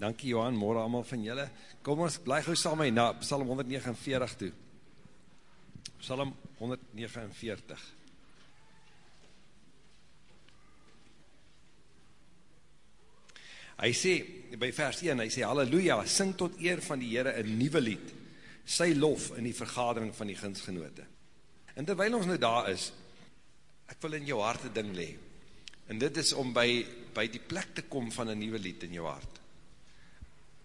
Dankie Johan, morgen allemaal van julle. Kom ons, bly gauw saam my na Psalm 149 toe. Psalm 149. Hy sê, by vers 1, hy sê, Halleluja, sing tot eer van die Heere een nieuwe lied, sy lof in die vergadering van die ginsgenote. En terwijl ons nou daar is, ek wil in jou hart een ding lee, en dit is om by, by die plek te kom van een nieuwe lied in jou hart.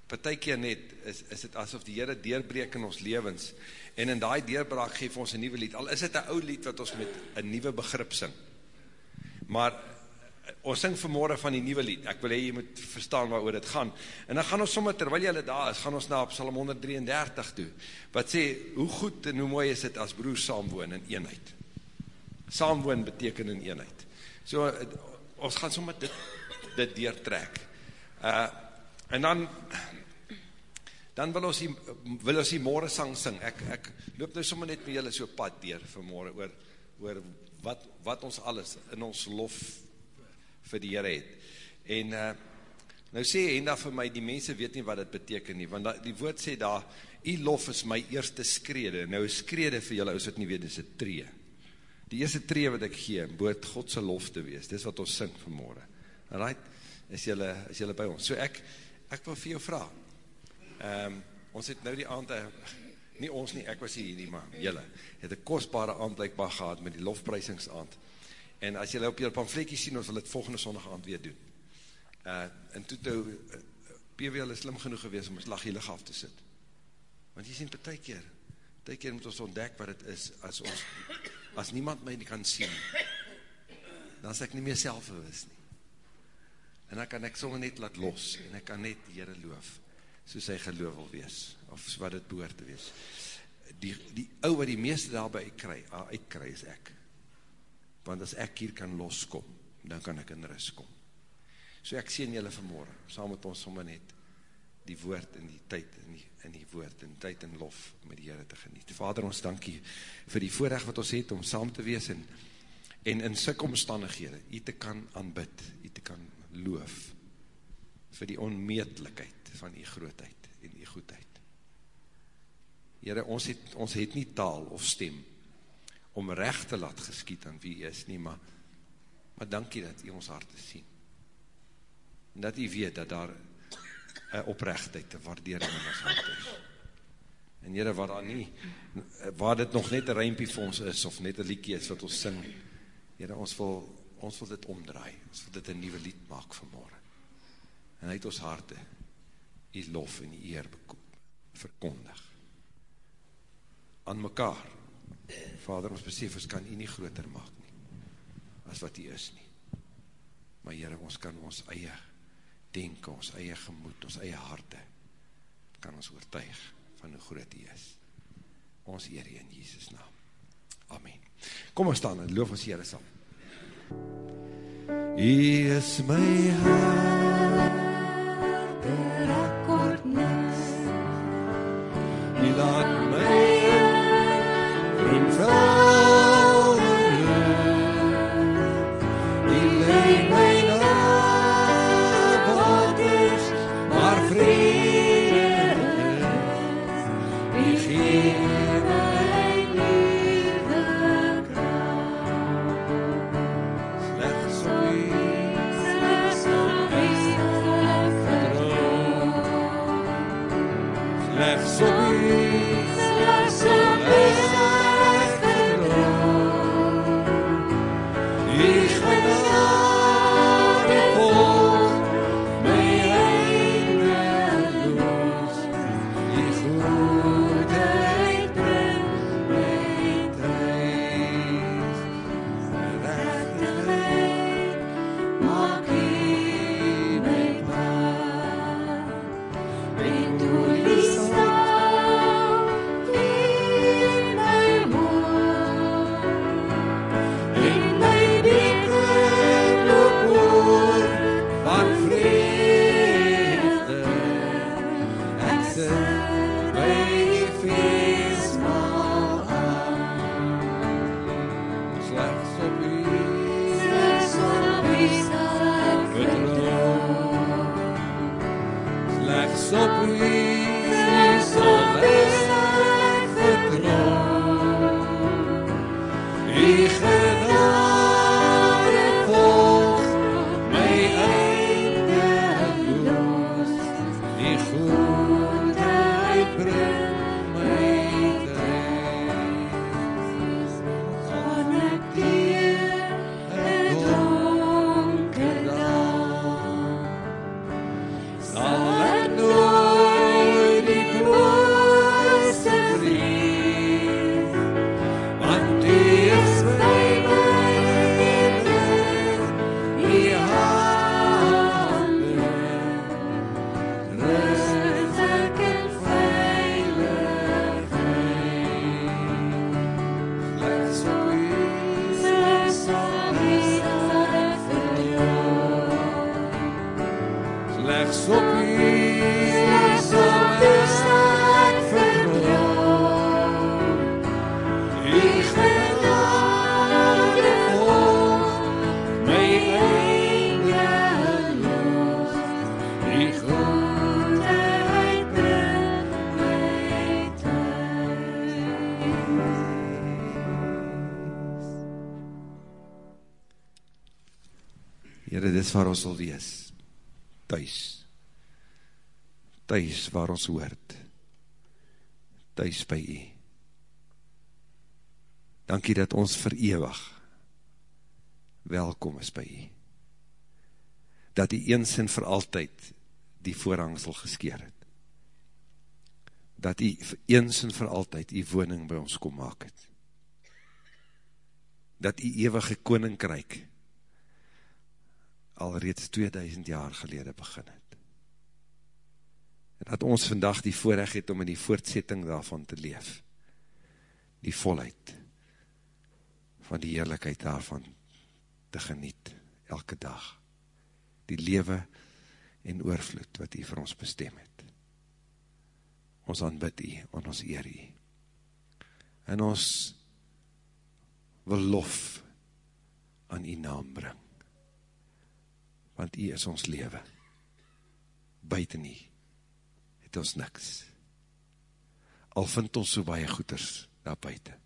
Partijkeer net, is, is het asof die Heere deurbreek in ons levens, en in die deurbraak geef ons een nieuwe lied, al is het een oud lied wat ons met een nieuwe begrip sing. Maar ons sing vanmorgen van die nieuwe lied, ek wil hee, jy moet verstaan waar oor dit gaan, en dan gaan ons sommer, terwijl jylle daar is, gaan ons na Psalm 133 toe, wat sê, hoe goed en hoe mooi is het as broers saamwoon in eenheid. Saamwoon beteken in eenheid. So, ons gaan sommer dit, dit deurtrek. Uh, en dan, dan wil ons die, wil ons die morgen sang sing, ek, ek loop nou sommer net met jylle so pad deur vanmorgen, oor, oor wat, wat ons alles in ons lof vir die Heere het. En uh, nou sê Henda vir my, die mense weet nie wat dit beteken nie, want die woord sê daar, die lof is my eerste skrede. Nou skrede vir julle, as het nie weet, is het tree. Die eerste tree wat ek gee, boot Godse lof te wees, dis wat ons sing vanmorgen. Right? Is julle, is julle by ons? So ek, ek wil vir jou vraag, um, ons het nou die aand, nie ons nie, ek was hier nie, maar julle, het een kostbare aand blijkbaar gehad met die lofprijsingsaand, En as jylle op jylle pamfletjie sien, ons wil het volgende sondag aand weer doen. Uh, en toe toe, uh, PWL is slim genoeg gewees om ons jylle af te sit. Want jy sien, per ty keer, ty keer moet ons ontdek wat het is, as ons, as niemand my nie kan sien, dan is ek nie meer selfbewus nie. En dan kan ek sommer net laat los, en ek kan net die Heere loof, soos hy geloof wil wees, of wat het behoort te wees. Die, die ou wat die meeste daarby uitkry, uitkry is ek want as ek hier kan loskom, dan kan ek in rust kom. So ek sien julle vanmorgen, saam met ons sommer net die woord en die tyd in die, in die woord en tyd en lof met die Heere te geniet. Vader, ons dankie vir die voorrecht wat ons het om saam te wees en, en in syk omstandighede, jy te kan aanbid, jy te kan loof vir die onmeetlikheid van die grootheid en die goedheid. Heere, ons het, ons het nie taal of stem, om recht te laat geskiet aan wie is nie, maar, maar dankie dat jy ons harte sien. En dat jy weet dat daar een oprechtheid, een waardering in ons hart is. En jyre, waar daar nie, waar dit nog net een ruimpie vir ons is, of net een liekie is wat ons sing, jyre, ons wil, ons wil dit omdraai, ons wil dit een nieuwe lied maak vanmorgen. En uit ons harte, die lof en die eer verkondig. Aan mekaar, Vader, ons besef, ons kan u nie groter maak nie, as wat u is nie. Maar Heere, ons kan ons eie denken, ons eie gemoed, ons eie harte, kan ons oortuig van hoe groot u is. Ons Heere in Jesus naam. Amen. Kom ons staan en loof ons Heere saam. U is my hart, er akkoord niks, U laat my Slechts Left to be. Waar ons wil wees. Thuis. Thuis waar ons hoort. Thuis by U. Dankie dat ons verewig welkom is by U. Dat U eens en vir altyd die voorhangsel geskeer het. Dat U eens en vir altyd U woning by ons kom maak het. Dat U ewige koninkryk reeds 2000 jaar gelede begin het. En dat ons vandag die voorrecht het om in die voortsetting daarvan te leef. Die volheid van die heerlijkheid daarvan te geniet, elke dag. Die lewe en oorvloed wat hy vir ons bestem het. Ons aanbid hy, en ons eer hy. En ons wil lof aan die naam bring want U is ons lewe. Buiten U het ons niks. Al vind ons so baie goeders daar buiten,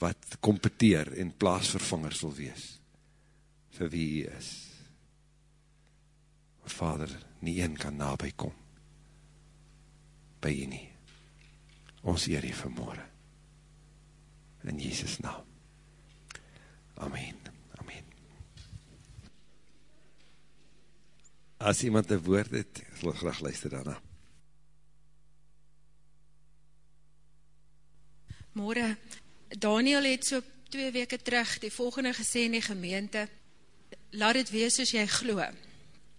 wat competeer en plaasvervangers wil wees, vir wie U is. Maar Vader, nie een kan nabij kom, by U nie. Ons eer U vanmorgen. In Jesus naam. Amen. As iemand een woord het, sal graag luister daarna. Morgen, Daniel het so twee weke terug die volgende gesê in die gemeente, laat het wees soos jy glo.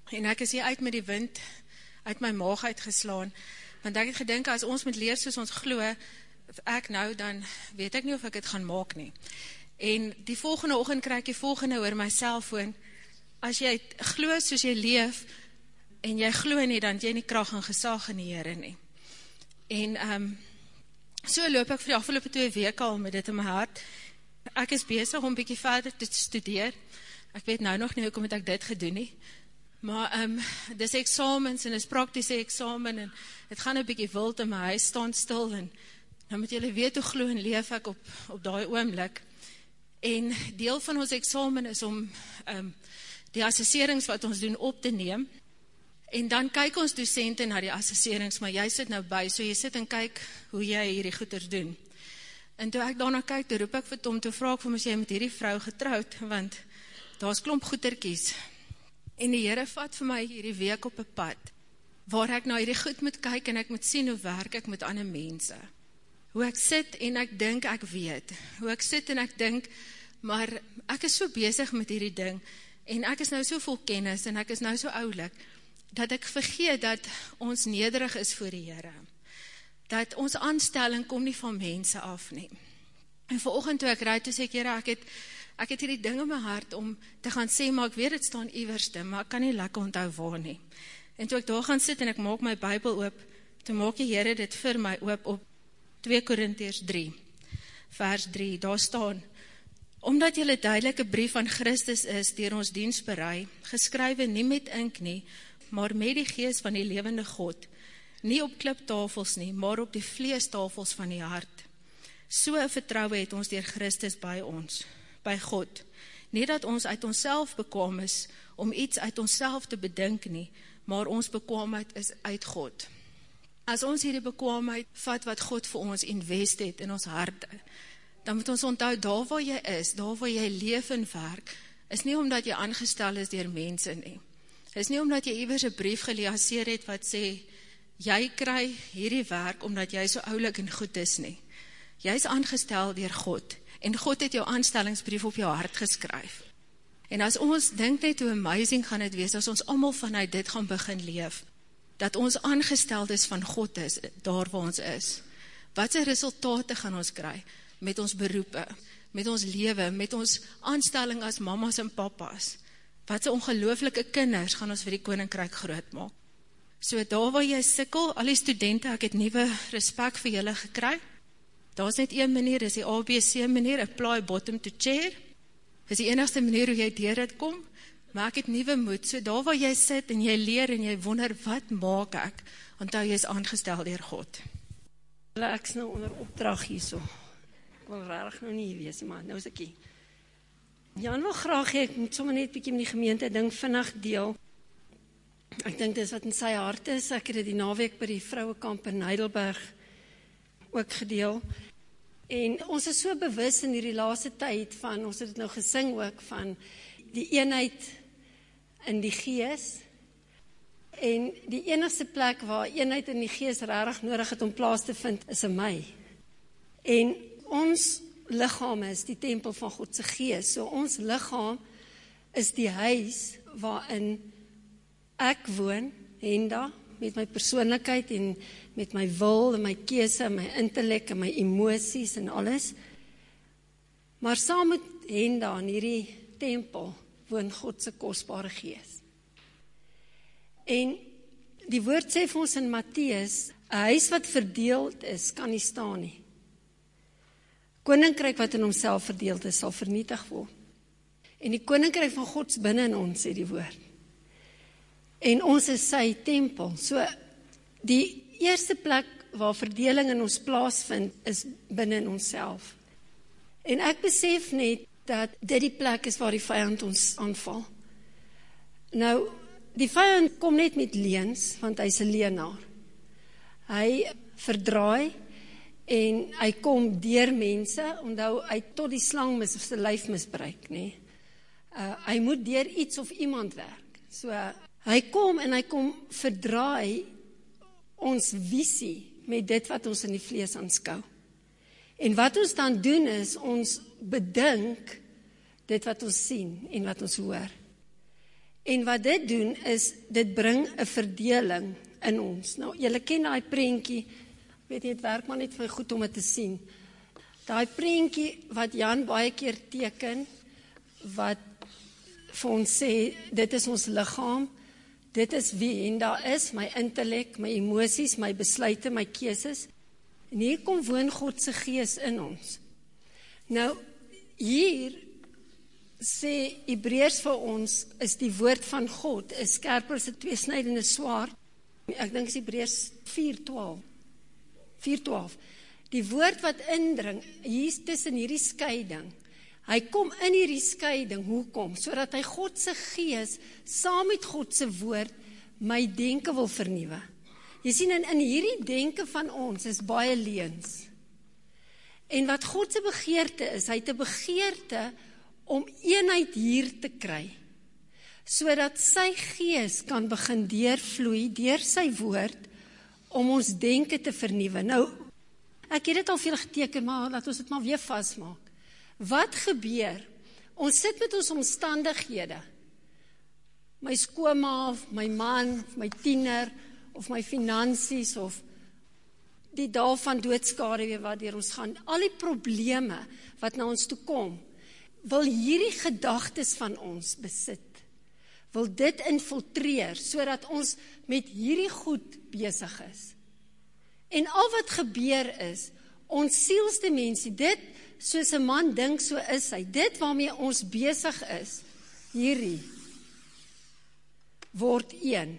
En ek is hier uit met die wind, uit my maag uitgeslaan, want ek het gedink, as ons moet leef soos ons glo, ek nou, dan weet ek nie of ek het gaan maak nie. En die volgende ochtend krijg ek die volgende oor my cellfoon, as jy glo soos jy leef, en jy glo nie, dan jy nie kracht en gesag in die Heere nie. En, um, so loop ek vir die afgelopen twee week al met dit in my hart. Ek is bezig om bykie verder te studeer. Ek weet nou nog nie, hoekom het ek dit gedoen nie. Maar um, dis examens en dis praktische examen en het gaan een bykie wild in my huis staan stil en dan moet julle weet hoe glo en leef ek op, op die oomlik. En deel van ons examen is om um, die assesserings wat ons doen op te neem. En dan kyk ons docente na die assesserings, maar jy sit nou by, so jy sit en kyk hoe jy hierdie goeders doen. En toe ek daarna kyk, toe roep ek vir Tom, toe vraag ek vir my, jy met hierdie vrou getrouwd, want daar is klomp goederkies. En die Heere vat vir my hierdie week op een pad, waar ek nou hierdie goed moet kyk, en ek moet sien hoe werk ek met ander mense. Hoe ek sit en ek dink ek weet. Hoe ek sit en ek dink, maar ek is so bezig met hierdie ding, en ek is nou so vol kennis, en ek is nou so oulik, dat ek vergeet dat ons nederig is voor die Heere. Dat ons aanstelling kom nie van mense af nie. En vanochtend toe ek rijd, toe sê ek, Heere, ek het, ek het hierdie ding in my hart om te gaan sê, maar ek weet het staan iwerste, maar ek kan nie lekker onthou waar nie. En toe ek daar gaan sit en ek maak my bybel oop, toe maak die Heere dit vir my oop op 2 Korintiërs 3, vers 3, daar staan, Omdat jylle duidelike brief van Christus is, dier ons dienst berei, geskrywe nie met ink nie, maar met die gees van die lewende God, nie op kliptafels nie, maar op die vleestafels van die hart. So een vertrouwe het ons dier Christus by ons, by God. Nie dat ons uit onsself bekwam is, om iets uit onsself te bedink nie, maar ons bekwaamheid is uit God. As ons hierdie bekwaamheid vat wat God vir ons invest het in ons harte, dan moet ons onthou, daar waar jy is, daar waar jy leef en werk, is nie omdat jy aangestel is dier mense nie. Is nie omdat jy iwers een brief geleaseer het wat sê, jy kry hierdie werk omdat jy so oulik en goed is nie. Jy is aangestel dier God, en God het jou aanstellingsbrief op jou hart geskryf. En as ons denk net hoe amazing gaan het wees, as ons allemaal vanuit dit gaan begin leef, dat ons aangesteld is van God is, daar waar ons is. Wat sy resultate gaan ons kry? Met ons beroepe, met ons leven, met ons aanstelling as mamas en papas. Wat sy ongelooflike kinders gaan ons vir die koninkryk groot maak. So daar waar jy sikkel, al die studenten, ek het nieuwe respect vir julle gekry. Daar is net een manier, is die ABC manier, apply bottom to chair. Is die enigste manier hoe jy dier het kom, maar ek het nieuwe moed, so daar waar jy sit en jy leer en jy wonder, wat maak ek, want jy is aangestel dier God. Ek is nou onder opdrag hier so. Wil rarig nou nie hier wees, maar nou is ek hier. Jan wil graag hee, ek moet sommer net bykie met die gemeente ding vinnig deel. Ek dink dis wat in sy hart is, ek het die naweek by die vrouwekamp in Heidelberg ook gedeel. En ons is so bewus in die laaste tyd van, ons het het nou gesing ook, van die eenheid in die gees, en die enigste plek waar eenheid in die gees rarig nodig het om plaas te vind, is in my. En ons lichaam is die tempel van Godse gees, so ons lichaam is die huis waarin ek woon, Henda, met my persoonlikheid en met my wil en my kese, my intellek en my emoties en alles. Maar saam met Henda in hierdie tempel woon Godse kostbare gees. En die woord sê vir ons in Matthäus, een huis wat verdeeld is, kan nie staan nie. Koninkryk wat in homself verdeeld is, sal vernietig word. En die koninkryk van Gods binnen in ons, sê die woord. En ons is sy tempel. So, die eerste plek waar verdeling in ons plaas vind, is binnen in ons self. En ek besef net, dat dit die plek is waar die vijand ons aanval. Nou, die vijand kom net met leens, want hy is een leenaar. Hy verdraai, en hy kom dier mense, omdat hy tot die slang mis, sy lijf misbruik, nie. Uh, hy moet dier iets of iemand werk. So, uh, hy kom en hy kom verdraai ons visie met dit wat ons in die vlees aanskou. En wat ons dan doen is, ons bedink dit wat ons sien en wat ons hoor. En wat dit doen is, dit bring een verdeling in ons. Nou, jylle ken die prentjie, weet jy, het werk maar net vir goed om het te sien. Die prentjie wat Jan baie keer teken, wat vir ons sê, dit is ons lichaam, dit is wie en daar is, my intellek, my emoties, my besluite, my keeses, en hier kom woon Godse gees in ons. Nou, hier sê Hebreërs vir ons is die woord van God is skerper as 'n tweesnydende swaard. Ek dink is Hebreërs 4:12. 4:12. Die woord wat indring hier tussen hierdie skeiding. Hy kom in hierdie skeiding. Hoekom? Sodat hy God se gees saam met God se woord my denke wil vernuwe. Jy sien in in hierdie denke van ons is baie leuns. En wat God se begeerte is, hy het 'n begeerte om eenheid hier te kry, so dat sy gees kan begin deurvloei, deur sy woord, om ons denken te vernieuwe. Nou, ek het dit al veel geteken, maar laat ons dit maar weer vastmaak. Wat gebeur? Ons sit met ons omstandighede, my skoma, my man, my tiener, of my finansies, of die dal van doodskade weer wat dier ons gaan, al die probleme wat na ons toe kom, wil hierdie gedagtes van ons besit, wil dit infiltreer, so dat ons met hierdie goed bezig is. En al wat gebeur is, ons sielste mensie, dit, soos een man dink, so is hy, dit waarmee ons bezig is, hierdie, word een.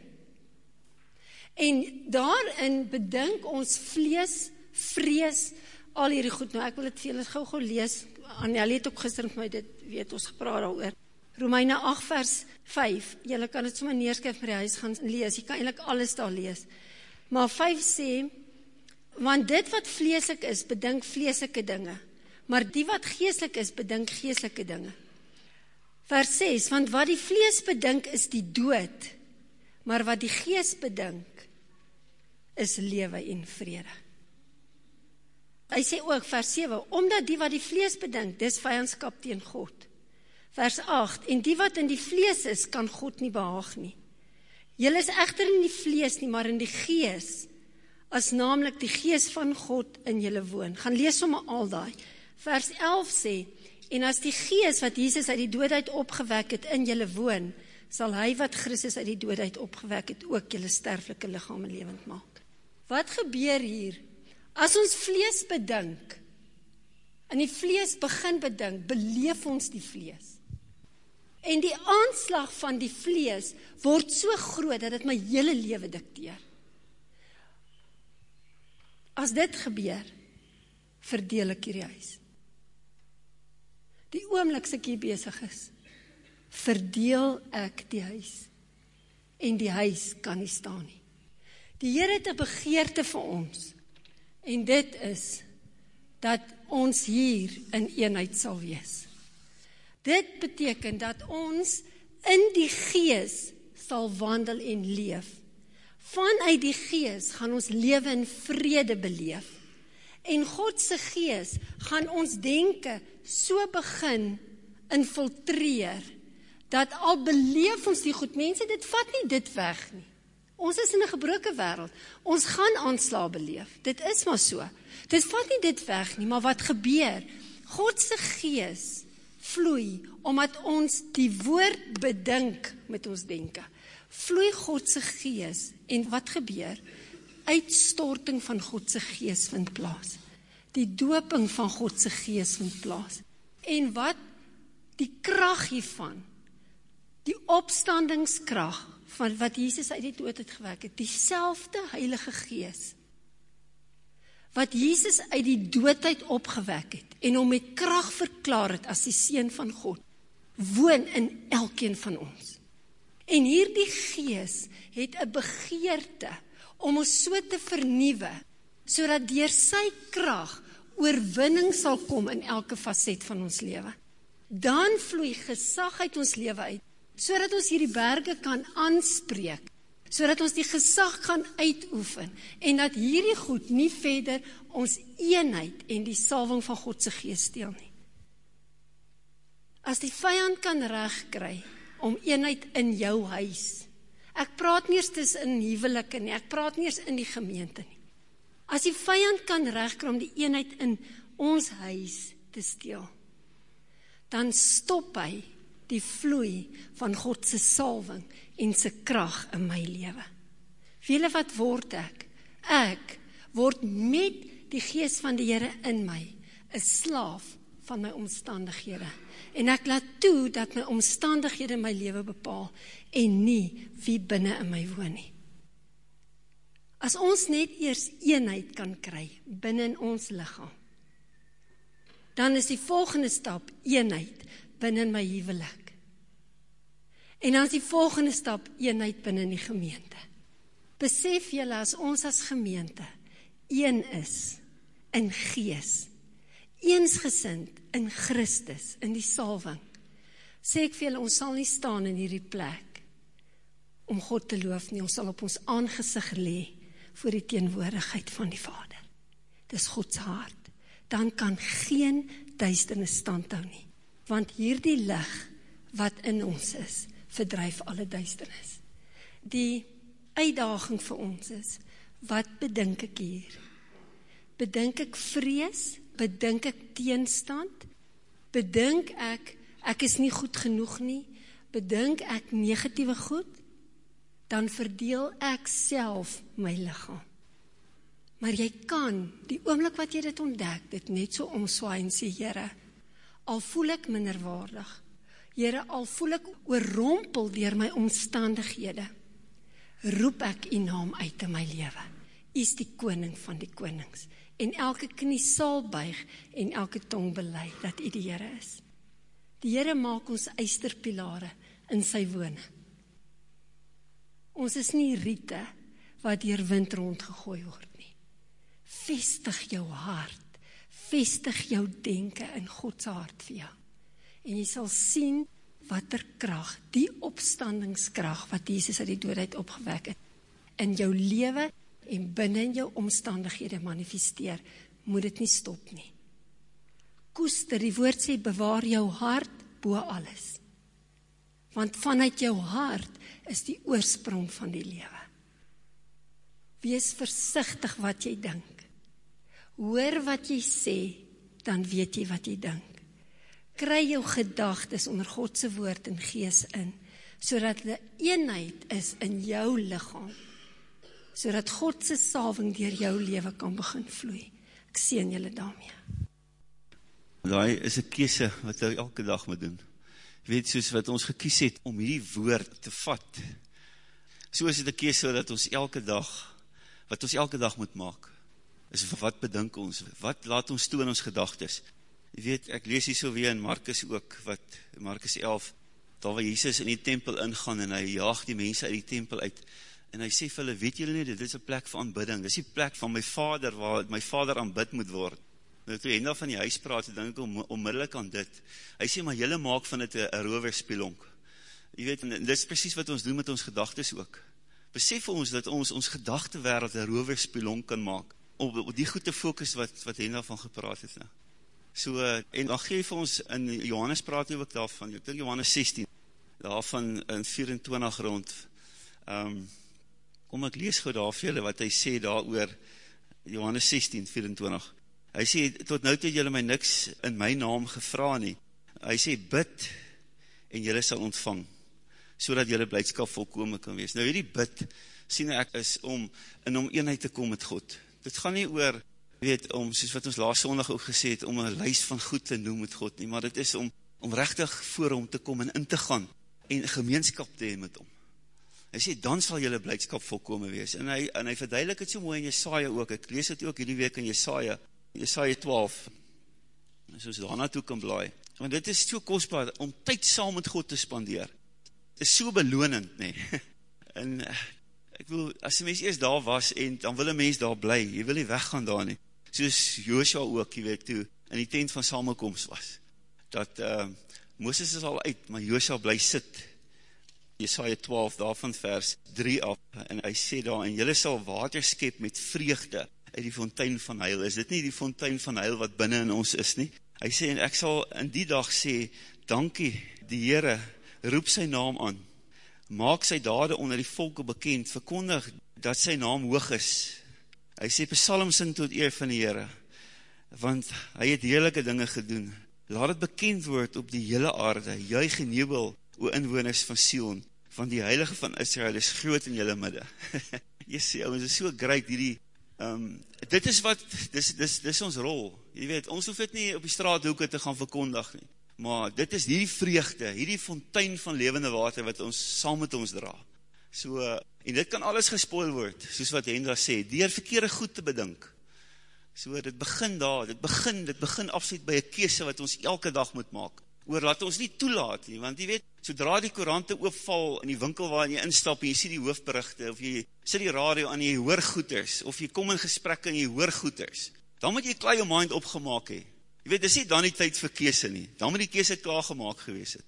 En daarin bedink ons vlees, vrees, al hierdie goed. Nou ek wil dit vir julle gou-gou lees. Annelie het ook gister met my dit weet ons gepraat daaroor. Romeine 8 vers 5. Julle kan dit sommer neerskryf by die huis gaan lees. Jy kan eintlik alles daar lees. Maar 5 sê want dit wat vleeslik is, bedink vleeslike dinge. Maar die wat geestelik is, bedink geestelike dinge. Vers 6, want wat die vlees bedink is die dood, maar wat die gees bedink is lewe en vrede. Hy sê ook vers 7, omdat die wat die vlees bedink, dis vyandskap teen God. Vers 8, en die wat in die vlees is, kan God nie behaag nie. Julle is egter in die vlees nie, maar in die gees, as naamlik die gees van God in julle woon. Gaan lees sommer al daai. Vers 11 sê, en as die gees wat Jesus uit die doodheid opgewek het in julle woon, sal hy wat Christus uit die doodheid opgewek het, ook julle sterflike liggame lewend maak. Wat gebeur hier? As ons vlees bedink, in die vlees begin bedink, beleef ons die vlees. En die aanslag van die vlees word so groot dat dit my hele lewe dikteer. As dit gebeur, verdeel ek hierdie huis. Die oomblik as ek hier besig is, verdeel ek die huis. En die huis kan nie staan nie. Die Here het 'n begeerte vir ons. En dit is dat ons hier in eenheid sal wees. Dit beteken dat ons in die gees sal wandel en leef. Vanuit die gees gaan ons lewe in vrede beleef. En God se gees gaan ons denke so begin infiltreer dat al beleef ons die goed mense dit vat nie dit weg nie. Ons is in 'n gebroke wêreld. Ons gaan aanslae beleef. Dit is maar so. Dit vat nie dit weg nie, maar wat gebeur? God se gees vloei omdat ons die woord bedink met ons denke. Vloei God se gees en wat gebeur? Uitstorting van God se gees vind plaas. Die doping van God se gees vind plaas. En wat die krag hiervan? Die opstandingskrag van wat Jesus uit die dood het gewek het, dieselfde Heilige Gees wat Jesus uit die doodheid opgewek het en hom met krag verklaar het as die seun van God, woon in elkeen van ons. En hierdie Gees het 'n begeerte om ons so te vernuwe sodat deur sy krag oorwinning sal kom in elke faset van ons lewe. Dan vloei gesag uit ons lewe uit sodat ons hierdie berge kan aanspreek, sodat ons die gesag kan uitoefen en dat hierdie goed nie verder ons eenheid en die salwing van God se gees steel nie. As die vyand kan regkry om eenheid in jou huis. Ek praat nie eers in huwelike nie, ek praat nie eers in die gemeente nie. As die vyand kan regkry om die eenheid in ons huis te steel, dan stop hy die vloei van God se salwing en se krag in my lewe. Wiele wat word ek? Ek word met die gees van die Here in my 'n slaaf van my omstandighede. En ek laat toe dat my omstandighede my lewe bepaal en nie wie binne in my woon nie. As ons net eers eenheid kan kry binne in ons liggaam, dan is die volgende stap eenheid binne in my huwelik. En dan is die volgende stap eenheid binne in die gemeente. Besef julle as ons as gemeente een is in gees, eensgesind in Christus, in die salwing. Sê ek vir julle ons sal nie staan in hierdie plek om God te loof nie, ons sal op ons aangesig lê voor die teenwoordigheid van die Vader. Dis God se hart. Dan kan geen duisternis standhou nie want hierdie lig wat in ons is, verdryf alle duisternis. Die uitdaging vir ons is, wat bedink ek hier? Bedink ek vrees? Bedink ek teenstand? Bedink ek ek is nie goed genoeg nie? Bedink ek negatiewe goed? Dan verdeel ek self my liggaam. Maar jy kan die oomblik wat jy dit ontdek, dit net so omswaai en sê Here, al voel ek minderwaardig. Here, al voel ek oorrompel deur my omstandighede. roep ek u naam uit in my lewe. U is die koning van die konings en elke knie sal buig en elke tong bely dat u die Here is. Die Here maak ons eysterpilare in sy woning. Ons is nie riete wat deur wind rondgegooi word nie. Vestig jou hart, vestig jou denke in God se hart vir jou. En jy sal sien watter krag, die opstandingskrag wat Jesus uit die dood uit opgewek het in jou lewe en binne in jou omstandighede manifesteer, moet dit nie stop nie. Koester, die woord sê bewaar jou hart bo alles. Want vanuit jou hart is die oorsprong van die lewe. Wees versigtig wat jy dink. Hoor wat jy sê, dan weet jy wat jy dink. Kry jou gedagtes onder God se woord en gees in, sodat 'n eenheid is in jou liggaam. Sodat God se salwing deur jou lewe kan begin vloei. Ek seën julle daarmee. Daai is 'n keuse wat jy elke dag moet doen. Jy weet soos wat ons gekies het om hierdie woord te vat. So is dit 'n keuse dat ons elke dag wat ons elke dag moet maak. Is wat bedink ons? Wat laat ons toe in ons gedagtes? Jy weet, ek lees hier so weer in Markus ook wat Markus 11 daar waar Jesus in die tempel ingaan en hy jaag die mense uit die tempel uit en hy sê vir hulle, weet julle nie, dit is 'n plek van aanbidding. Dis die plek van my Vader waar my Vader aanbid moet word. Nou toe Hendel van die huis praat, dink ek om, onmiddellik aan dit. Hy sê, maar jylle maak van dit een roverspelonk. Jy weet, en dit is precies wat ons doen met ons gedagtes ook. Besef ons dat ons ons gedachte wereld een roverspelonk kan maak, om op die goed te focus wat, wat Hendel van gepraat het. Nou. So, en dan geef ons, in Johannes praat ook daarvan, ek dink Johannes 16, daarvan in 24 rond, um, kom ek lees gauw daar vir julle, wat hy sê daar oor Johannes 16, 24, hy sê, tot nou toe julle my niks in my naam gevra nie, hy sê, bid, en julle sal ontvang, so dat julle blijdskap volkome kan wees. Nou hierdie bid, sien ek, is om in om eenheid te kom met God. Dit gaan nie oor, weet, om, soos wat ons laas sondag ook gesê het, om een lijst van goed te noem met God nie, maar dit is om, om rechtig voor hom te kom en in te gaan, en gemeenskap te heen met hom. Hy sê, dan sal julle blijdskap volkome wees. En hy, en hy verduidelik het so mooi in Jesaja ook, ek lees het ook hierdie week in Jesaja, Jesaja 12, soos daarna toe kan blaai, want dit is so kostbaar, om tyd saam met God te spandeer, het is so belonend, nee, en ek wil, as die mens eerst daar was, en dan wil een mens daar bly, jy wil nie weggaan daar nie, soos Joosja ook, jy weet toe, in die tent van samenkomst was, dat uh, Mooses is al uit, maar Joosja bly sit, Jesaja 12, daarvan vers 3 af, en hy sê daar, en jylle sal water skep met vreugde, uit die fontein van heil, is dit nie die fontein van heil wat binnen in ons is nie? Hy sê, en ek sal in die dag sê, dankie, die Heere, roep sy naam aan, maak sy dade onder die volke bekend, verkondig dat sy naam hoog is. Hy sê, psalm sing tot eer van die Heere, want hy het heerlijke dinge gedoen. Laat het bekend word op die hele aarde, juig en jubel, o inwoners van Sion, want die heilige van Israel is groot in julle midde. Jy sê, ons is so great, hierdie Um, dit is wat, dis, dis, dis ons rol, jy weet, ons hoef het nie op die straathoeken te gaan verkondig nie, maar dit is hierdie vreugde, hierdie fontein van levende water, wat ons saam met ons dra, so, en dit kan alles gespoil word, soos wat Hendra sê, dier verkeerde goed te bedink, so, dit begin daar, dit begin, dit begin afzet by een kese wat ons elke dag moet maak, oor laat ons nie toelaat nie, want jy weet, sodra die korante oopval in die winkel waar jy instap en jy sien die hoofdberichte, of jy sit die radio aan en jy hoor goeders, of jy kom in gesprek en jy hoor goeders, dan moet jy klaar jou mind opgemaak hee. Jy weet, dis nie dan die tyd vir kese nie, dan moet die kese klaar gemaakt gewees het.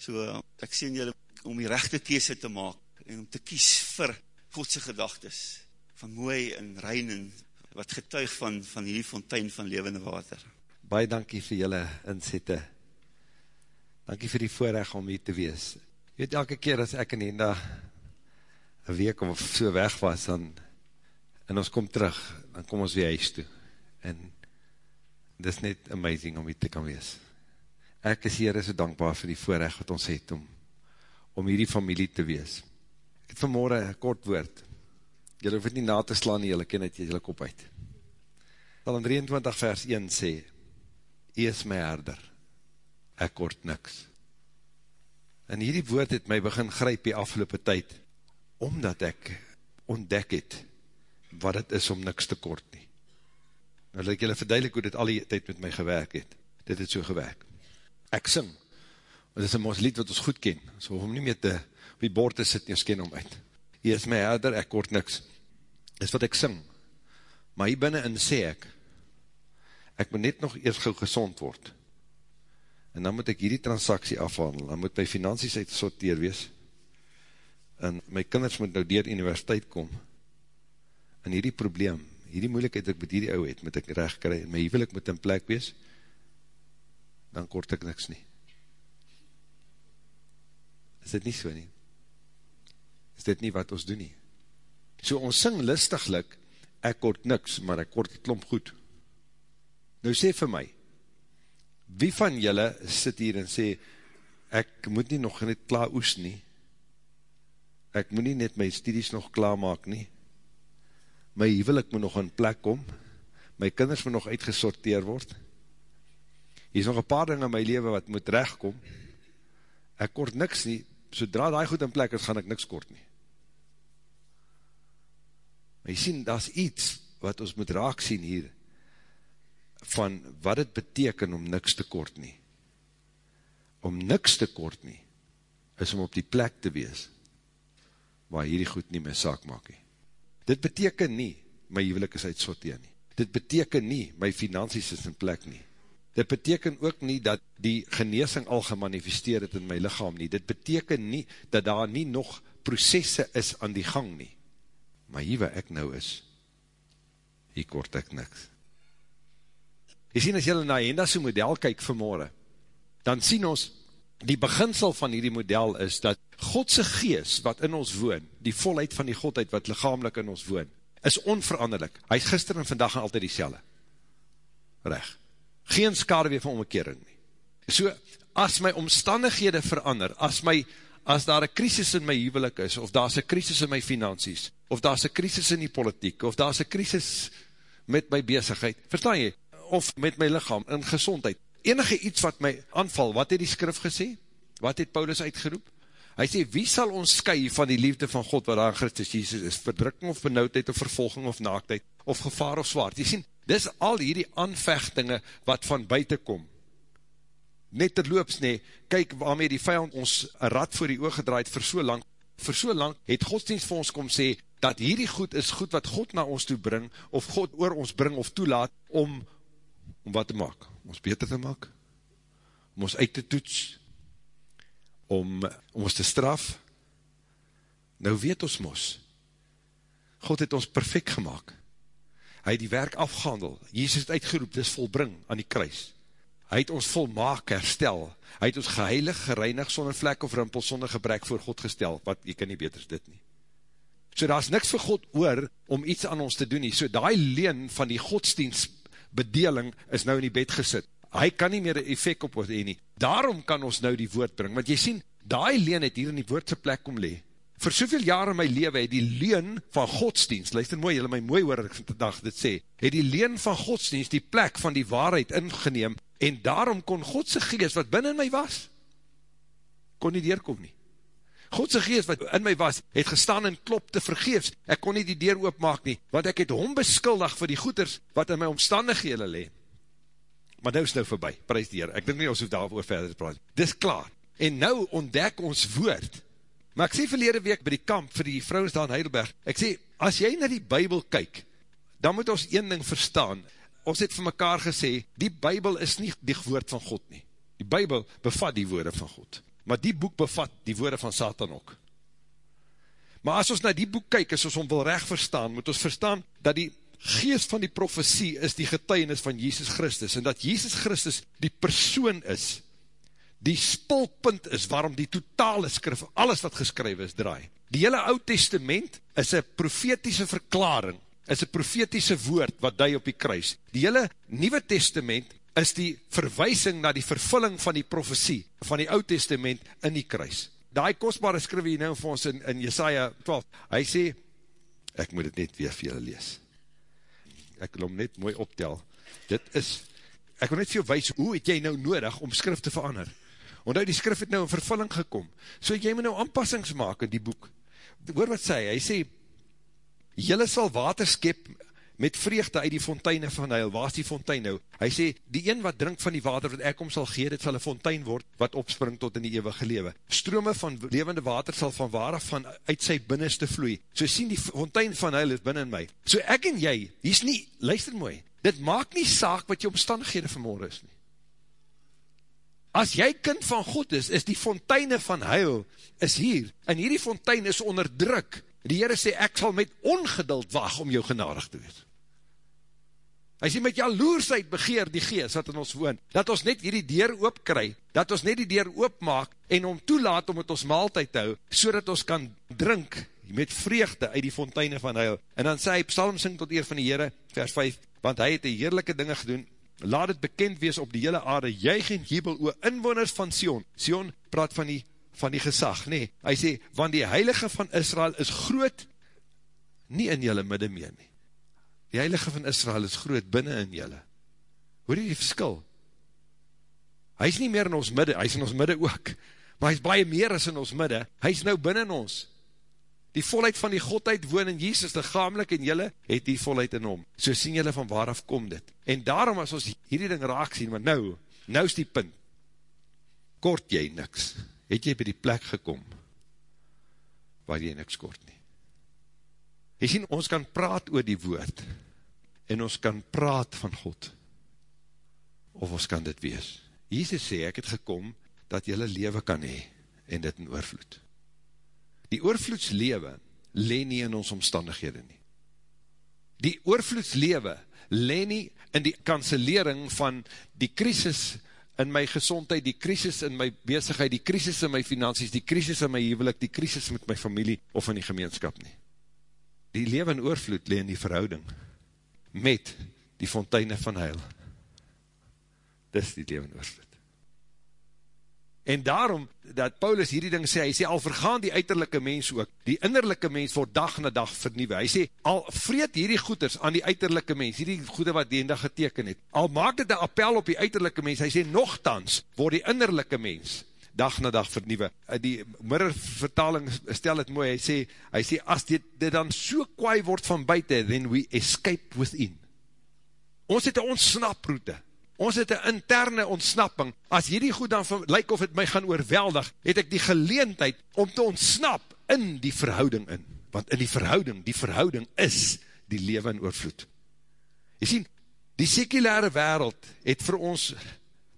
So, ek sien julle om die rechte kese te maak, en om te kies vir Godse gedagtes, van mooi en rein en wat getuig van, van hierdie fontein van levende water. Baie dankie vir julle inzette, Dankie vir die voorrecht om hier te wees. Jy weet, elke keer as ek en Henda een week of so weg was, dan, en ons kom terug, dan kom ons weer huis toe. En dit is net amazing om hier te kan wees. Ek is hier so dankbaar vir die voorrecht wat ons het om, om hierdie familie te wees. Het vanmorgen een kort woord. Jy hoef het nie na te slaan nie, jylle ken het jylle kop uit. Al in 23 vers 1 sê, Hy is my herder ek kort niks. En hierdie woord het my begin gryp die afgelopen tyd, omdat ek ontdek het, wat het is om niks te kort nie. Nou laat ek julle verduidelik hoe dit al die tijd met my gewerk het. Dit het so gewerk. Ek sing, want dit is een mos lied wat ons goed ken, so hoef om nie meer te, op die bord te sit, nie ons ken om uit. Hier is my herder, ek kort niks. Dis wat ek sing. Maar hier binnenin sê ek, ek moet net nog eers gauw gezond word. En dan moet ek hierdie transaksie afhandel, dan moet my finansies uitgesorteer wees, en my kinders moet nou dier universiteit kom, en hierdie probleem, hierdie moeilikheid ek met hierdie ou het, moet ek recht kry, en my huwelik moet in plek wees, dan kort ek niks nie. Is dit nie so nie? Is dit nie wat ons doen nie? So ons sing listiglik, ek kort niks, maar ek kort klomp goed. Nou sê vir my, wie van julle sit hier en sê, ek moet nie nog net klaar oes nie, ek moet nie net my studies nog klaar maak nie, my huwelik moet nog in plek kom, my kinders moet nog uitgesorteer word, hier is nog een paar dinge in my leven wat moet rechtkom, ek kort niks nie, sodra die goed in plek is, gaan ek niks kort nie. Maar jy sien, daar is iets wat ons moet raak sien hier, van wat het beteken om niks te kort nie. Om niks te kort nie, is om op die plek te wees, waar hierdie goed nie my saak maak nie. Dit beteken nie, my huwelik is uitsorteer nie. Dit beteken nie, my finansies is in plek nie. Dit beteken ook nie, dat die geneesing al gemanifesteer het in my lichaam nie. Dit beteken nie, dat daar nie nog processe is aan die gang nie. Maar hier waar ek nou is, hier kort ek niks. Jy sien, as jylle na Hendase model kyk vanmorgen, dan sien ons, die beginsel van hierdie model is, dat Godse gees wat in ons woon, die volheid van die Godheid wat lichamelijk in ons woon, is onveranderlik. Hy is gister en vandag en altyd die selle. Reg. Geen skade weer van omkering nie. So, as my omstandighede verander, as my as daar een krisis in my huwelik is, of daar is een krisis in my finansies, of daar is een krisis in die politiek, of daar is een krisis met my bezigheid, verstaan jy, of met my lichaam, in gezondheid, enige iets wat my aanval, wat het die skrif gesê? Wat het Paulus uitgeroep? Hy sê, wie sal ons sky van die liefde van God, wat daar in Christus Jesus is, verdrukking of benauwdheid, of vervolging of naaktheid, of gevaar of zwaard, jy sien, dis al hierdie aanvechtinge, wat van buiten kom, net terloops nie, kyk waarmee die vijand ons rad voor die oog gedraaid vir so lang, vir so lang het godsdienst vir ons kom sê, dat hierdie goed is goed wat God na ons toe bring, of God oor ons bring of toelaat, om, om wat te maak? Om ons beter te maak? Om ons uit te toets? Om, om ons te straf? Nou weet ons mos, God het ons perfect gemaakt. Hy het die werk afgehandel, Jezus het uitgeroep, dis volbring aan die kruis. Hy het ons volmaak herstel, hy het ons geheilig, gereinig, sonder vlek of rimpel, sonder gebrek voor God gestel, wat, jy kan nie beter dit nie. So daar is niks vir God oor, om iets aan ons te doen nie, so die leen van die godsdienstbedeling is nou in die bed gesit, hy kan nie meer een effect op ons nie, daarom kan ons nou die woord bring, want jy sien, die leen het hier in die woordse plek om lee, vir soveel jaar in my leven het die leen van godsdienst, luister mooi, jylle my mooi hoor, ek vandag dit sê, het die leen van godsdienst die plek van die waarheid ingeneem, en daarom kon Godse geest, wat binnen my was, kon nie deurkom nie. Godse geest wat in my was, het gestaan en klop te vergeefs, ek kon nie die deur oopmaak nie, want ek het hom beskuldig vir die goeders, wat in my omstandighede le. Maar nou is nou voorbij, prijs die Heer, ek dink nie ons hoef daarover verder te praat. Dis klaar, en nou ontdek ons woord, maar ek sê verlede week by die kamp, vir die vrouwens daar in Heidelberg, ek sê, as jy na die bybel kyk, dan moet ons een ding verstaan, ons het vir mekaar gesê, die bybel is nie die woord van God nie. Die bybel bevat die woorde van God. Maar die boek bevat die woorde van Satan ook. Maar as ons na die boek kyk, as ons om wil recht verstaan, moet ons verstaan, dat die geest van die profesie is die getuienis van Jesus Christus, en dat Jesus Christus die persoon is, die spulpunt is, waarom die totale skrif, alles wat geskryf is, draai. Die hele oud testament is een profetiese verklaring, is een profetiese woord wat die op die kruis. Die hele Nieuwe Testament is die verwysing na die vervulling van die profesie van die Oud Testament in die kruis. Daai kostbare skrif hier nou vir ons in, in Jesaja 12, hy sê, ek moet het net weer vir julle lees. Ek wil hom net mooi optel. Dit is, ek wil net vir jou wees, hoe het jy nou nodig om skrif te verander? Want die skrif het nou in vervulling gekom. So jy moet nou aanpassings maak in die boek hoor wat sê hy, hy sê, jylle sal water skep met vreugde uit die fonteine van Heil. Waar is die fontein nou? Hy sê, die een wat drink van die water wat ek om sal gee, dit sal een fontein word, wat opspring tot in die eeuwige lewe. Strome van levende water sal van waar van uit sy binneste vloei. So sien die fontein van Heil is binnen in my. So ek en jy, hier is nie, luister mooi, dit maak nie saak wat jou omstandighede vanmorgen is nie. As jy kind van God is, is die fonteine van Heil, is hier, en hierdie fontein is onder druk, die Heere sê, ek sal met ongeduld wacht om jou genadig te wees. Hy sê met jaloersheid begeer die geest wat in ons woon, dat ons net hierdie deur oopkry, dat ons net die deur oopmaak en om toelaat om het ons maaltijd te hou, so ons kan drink met vreugde uit die fonteine van heil. En dan sê hy, psalm sing tot eer van die Heere, vers 5, want hy het die heerlijke dinge gedoen, laat het bekend wees op die hele aarde, juig en jubel oor inwoners van Sion. Sion praat van die, van die gezag, nee. Hy sê, want die heilige van Israel is groot, nie in julle midde meer nie. Die heilige van Israel is groot binnen in julle. Hoor jy die verskil? Hy is nie meer in ons midde, hy is in ons midde ook, maar hy is baie meer as in ons midde, hy is nou binnen ons. Die volheid van die Godheid woon in Jesus, die gamelik en jylle, het die volheid in hom. So sien jylle van waaraf kom dit. En daarom as ons hierdie ding raak sien, want nou, nou is die punt, kort jy niks, het jy by die plek gekom, waar jy niks kort nie. Jy sien, ons kan praat oor die woord, en ons kan praat van God, of ons kan dit wees. Jesus sê, ek het gekom, dat jylle leven kan hee, en dit in oorvloed. Die oorvloedslewe, leen nie in ons omstandighede nie. Die oorvloedslewe, leen nie in die kansellering van die krisis in my gezondheid, die krisis in my bezigheid, die krisis in my finansies, die krisis in my huwelik, die krisis met my familie, of in die gemeenskap nie die lewe in oorvloed leen die verhouding met die fonteine van heil. Dis die lewe in oorvloed. En daarom, dat Paulus hierdie ding sê, hy sê, al vergaan die uiterlijke mens ook, die innerlijke mens word dag na dag vernieuwe. Hy sê, al vreet hierdie goeders aan die uiterlijke mens, hierdie goede wat die ene geteken het, al maak dit een appel op die uiterlijke mens, hy sê, nogthans word die innerlijke mens dag na dag vernieuwe. Eh, die mirror vertaling stel het mooi, hy sê, hy sê as dit, dit dan so kwaai word van buiten, then we escape within. Ons het een ontsnaproute, ons het een interne ontsnapping, as hierdie goed dan lyk of het my gaan oorweldig, het ek die geleentheid om te ontsnap in die verhouding in, want in die verhouding, die verhouding is die leven in oorvloed. Jy sien, die sekulare wereld het vir ons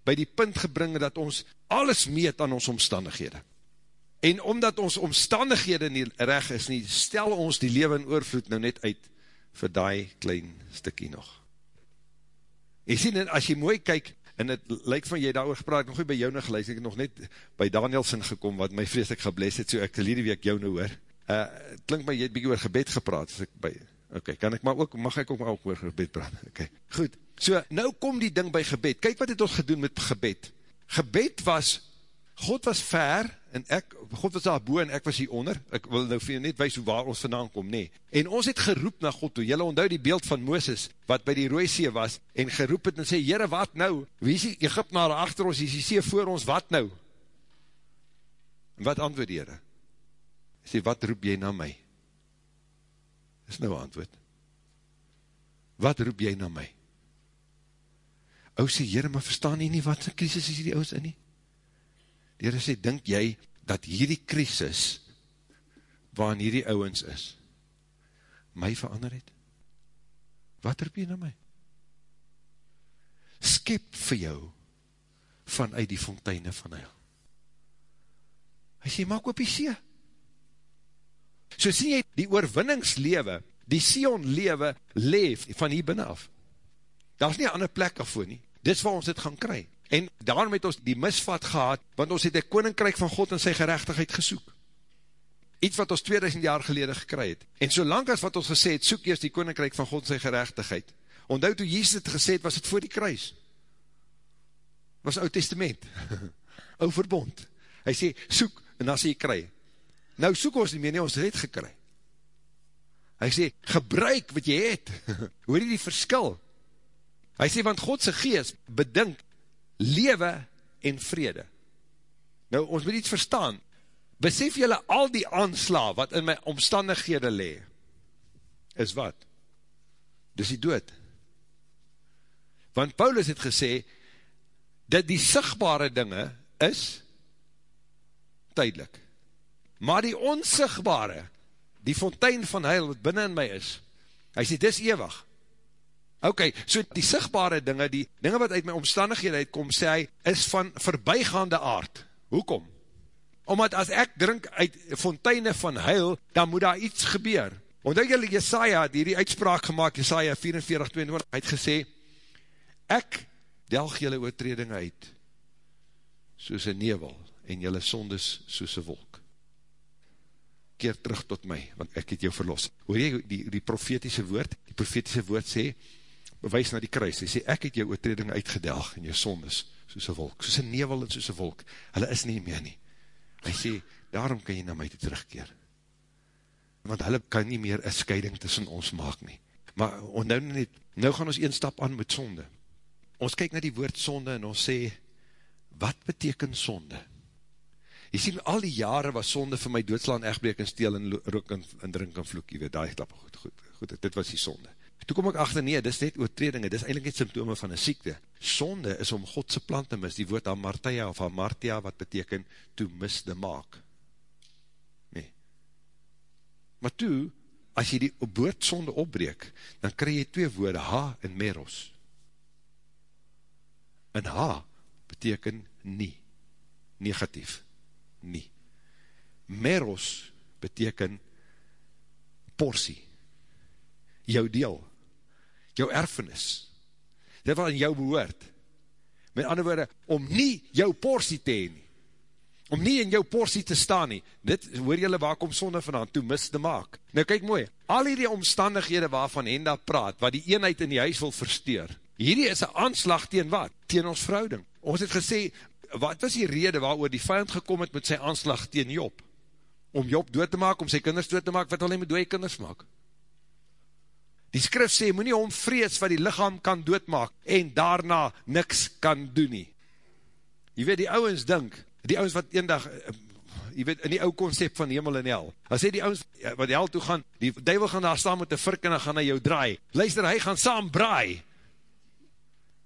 by die punt gebring dat ons alles meet aan ons omstandighede. En omdat ons omstandighede nie reg is nie, stel ons die lewe in oorvloed nou net uit vir die klein stikkie nog. Jy sien, en as jy mooi kyk, en het lyk van jy daar oor gepraat, nog nie by jou nou geluid, ek nog net by Danielsen gekom, wat my vreselik gebles het, so ek te hierdie week jou nou hoor. Uh, klink my, jy het bykie oor gebed gepraat, as ek by, ok, kan ek maar ook, mag ek ook maar ook oor gebed praat, ok, goed. So, nou kom die ding by gebed, kyk wat het ons gedoen met gebed, gebed was, God was ver, en ek, God was daar boe, en ek was hier onder, ek wil nou vir net wees waar ons vandaan kom, nee, en ons het geroep na God toe, jylle onthou die beeld van Mooses, wat by die Rooisee was, en geroep het en sê, jyre, wat nou, wie is die Egyptenaar achter ons, is die see voor ons, wat nou, en wat antwoord jyre, sê, wat roep jy na my, is nou antwoord, wat roep jy na my, ou sê, Heere, maar verstaan nie nie, wat sy krisis is hierdie ouds in nie? Die Heere sê, dink jy, dat hierdie krisis, waarin hierdie ouwens is, my verander het? Wat roep jy na my? Skep vir jou, vanuit die fonteine van hy. Hy sê, maak op die see. So sê jy, die oorwinningslewe, die Sion lewe, leef van hier binnen af. Daar is nie een ander plek afvoer nie, dit is waar ons dit gaan kry, en daarom het ons die misvat gehad, want ons het die koninkryk van God en sy gerechtigheid gesoek, iets wat ons 2000 jaar gelede gekry het, en solang as wat ons gesê het, soek eerst die koninkryk van God en sy gerechtigheid, onthou toe Jesus het gesê het, was het voor die kruis, was oud testament, ou verbond, hy sê, soek, en dan sê jy kry, nou soek ons nie meer nie, ons het gekry, hy sê, gebruik wat jy het, hoor jy die verskil, Hy sê, want Godse geest bedink lewe en vrede. Nou, ons moet iets verstaan. besef jylle al die aansla wat in my omstandighede le, is wat? Dis die dood. Want Paulus het gesê, dat die sigbare dinge is tydelik. Maar die onsigbare, die fontein van heil wat binnen in my is, hy sê, dis ewig. Ok, so die sigbare dinge, die dinge wat uit my omstandighede uitkom, sê hy, is van verbygaande aard. Hoekom? Omdat as ek drink uit fonteine van heil, dan moet daar iets gebeur. Omdat jylle Jesaja, die die uitspraak gemaakt, Jesaja 44, 22, hy het gesê, ek delg jylle oortreding uit, soos een nevel, en jylle sondes soos een wolk. Keer terug tot my, want ek het jou verlos. Hoor jy die, die profetiese woord? Die profetiese woord sê, bewys na die kruis, hy sê, ek het jou oortreding uitgedelg, en jou sondes soos een wolk, soos een nevel en soos een wolk. Hulle is nie meer nie. Hy sê, daarom kan jy na my te terugkeer. Want hulle kan nie meer een scheiding tussen ons maak nie. Maar nou, net, nou gaan ons een stap aan met sonde. Ons kyk na die woord sonde en ons sê, wat beteken sonde? Jy sien, al die jare was sonde vir my doodslaan, echtbreek en steel en rook en, en drink en vloek, jy weet, daar klap, goed, goed, goed, dit was die sonde. Toe kom ek achter, nee, dit is net oortredinge, dit is eindelijk net symptome van een siekte. Sonde is om Godse plan te mis, die woord amartia of amartia, wat beteken, to miss the mark. Nee. Maar toe, as jy die woord sonde opbreek, dan krijg jy twee woorde, ha en meros. En ha beteken nie, negatief, nie. Meros beteken portie, jou deel, jou erfenis, dit wat in jou behoort, met ander woorde, om nie jou portie te heen, om nie in jou portie te staan nie, dit, hoor jylle waar kom sonde vandaan, toe mis te maak, nou kyk mooi, al die omstandighede waarvan Henda praat, wat die eenheid in die huis wil versteur, hierdie is een aanslag teen wat? Teen ons verhouding, ons het gesê, wat was die rede waarover die vijand gekom het met sy aanslag teen Job, om Job dood te maak, om sy kinders dood te maak, wat wil hy met dooie kinders maak? Die skrif sê, moet nie om vrees wat die lichaam kan doodmaak, en daarna niks kan doen nie. Je weet, die ouwens dink, die ouwens wat een dag, je weet, in die ouwe concept van hemel en hel, dan sê die ouwens wat die hel toe gaan, die duivel gaan daar staan met die virk en dan gaan hy jou draai. Luister, hy gaan saam braai.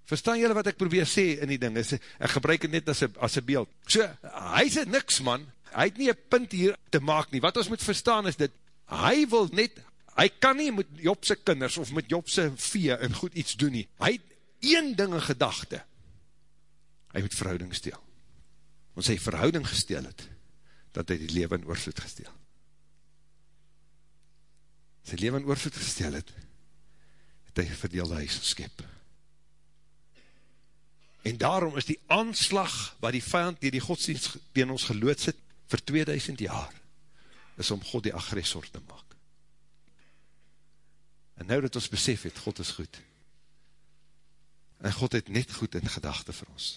Verstaan julle wat ek probeer sê in die ding? Ek gebruik het net as een, as een beeld. So, hy sê niks man, hy het nie een punt hier te maak nie. Wat ons moet verstaan is dit, hy wil net hy kan nie met Jobse kinders of met Jobse vee en goed iets doen nie. Hy het een ding in gedachte. Hy moet verhouding steel. Want sy verhouding gesteel het, dat hy die leven in oorvloed gesteel. Sy leven in oorvloed gesteel het, het hy verdeelde huis geskep. En daarom is die aanslag wat die vijand die die godsdienst tegen ons geloods het, vir 2000 jaar, is om God die agressor te maak. En nou dat ons besef het, God is goed. En God het net goed in gedachte vir ons.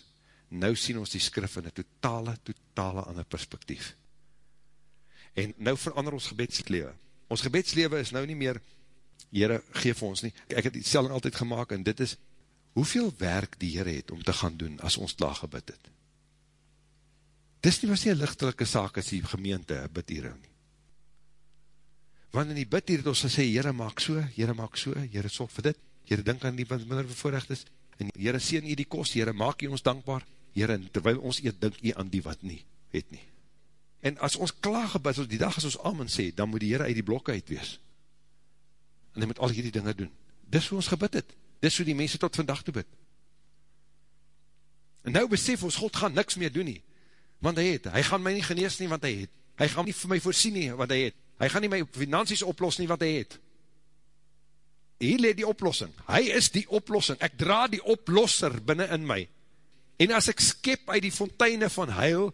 Nou sien ons die skrif in een totale, totale ander perspektief. En nou verander ons gebedslewe. Ons gebedslewe is nou nie meer, Heere, geef ons nie. Ek het die stelling altyd gemaakt, en dit is, hoeveel werk die Heere het om te gaan doen, as ons klaar gebid het. Dis nie was nie een lichtelike saak, as die gemeente bid hier nie want in die bid hier het ons gesê, Heere maak so, Heere maak so, Heere sorg vir dit, Heere dink aan die wat minder bevoorrecht is, en Heere sien jy die kost, Heere maak jy ons dankbaar, Heere, terwyl ons eet, dink jy aan die wat nie, het nie. En as ons klaar gebid, so die dag as ons amen sê, dan moet die Heere uit die blokke uit wees. En hy moet al hierdie dinge doen. Dis hoe ons gebid het. Dis hoe die mense tot vandag toe bid. En nou besef ons, God gaan niks meer doen nie. Want hy het. Hy gaan my nie genees nie, want hy het. Hy gaan nie vir my voorsien nie, want hy het. Hy gaan nie my finansies oplos nie wat hy het. Hier leed die oplossing. Hy is die oplossing. Ek dra die oplosser binnen in my. En as ek skep uit die fonteine van heil,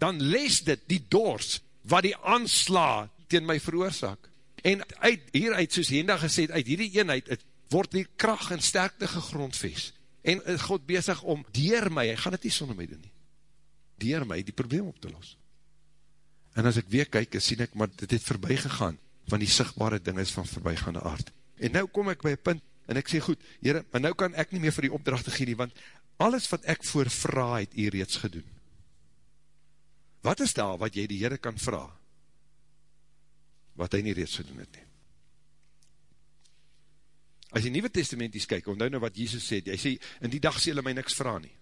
dan lees dit die doors wat die aansla teen my veroorzaak. En uit, hieruit, soos Henda gesê het, uit hierdie eenheid, het word die kracht en sterkte gegrondves. En God bezig om, dier my, hy gaan het nie sonder my doen nie, dier my die probleem op te los. En as ek weer kyk, sien ek, maar dit het voorbij gegaan, van die sigtbare ding is van voorbijgaande aard. En nou kom ek by een punt, en ek sê goed, Heere, maar nou kan ek nie meer vir die opdracht gee nie, want alles wat ek voor vraag het hier reeds gedoen. Wat is daar wat jy die Heere kan vraag, wat hy nie reeds gedoen het nie? As jy Nieuwe Testamenties kyk, onthou nou wat Jesus sê, hy sê, in die dag sê hulle my niks vraag nie.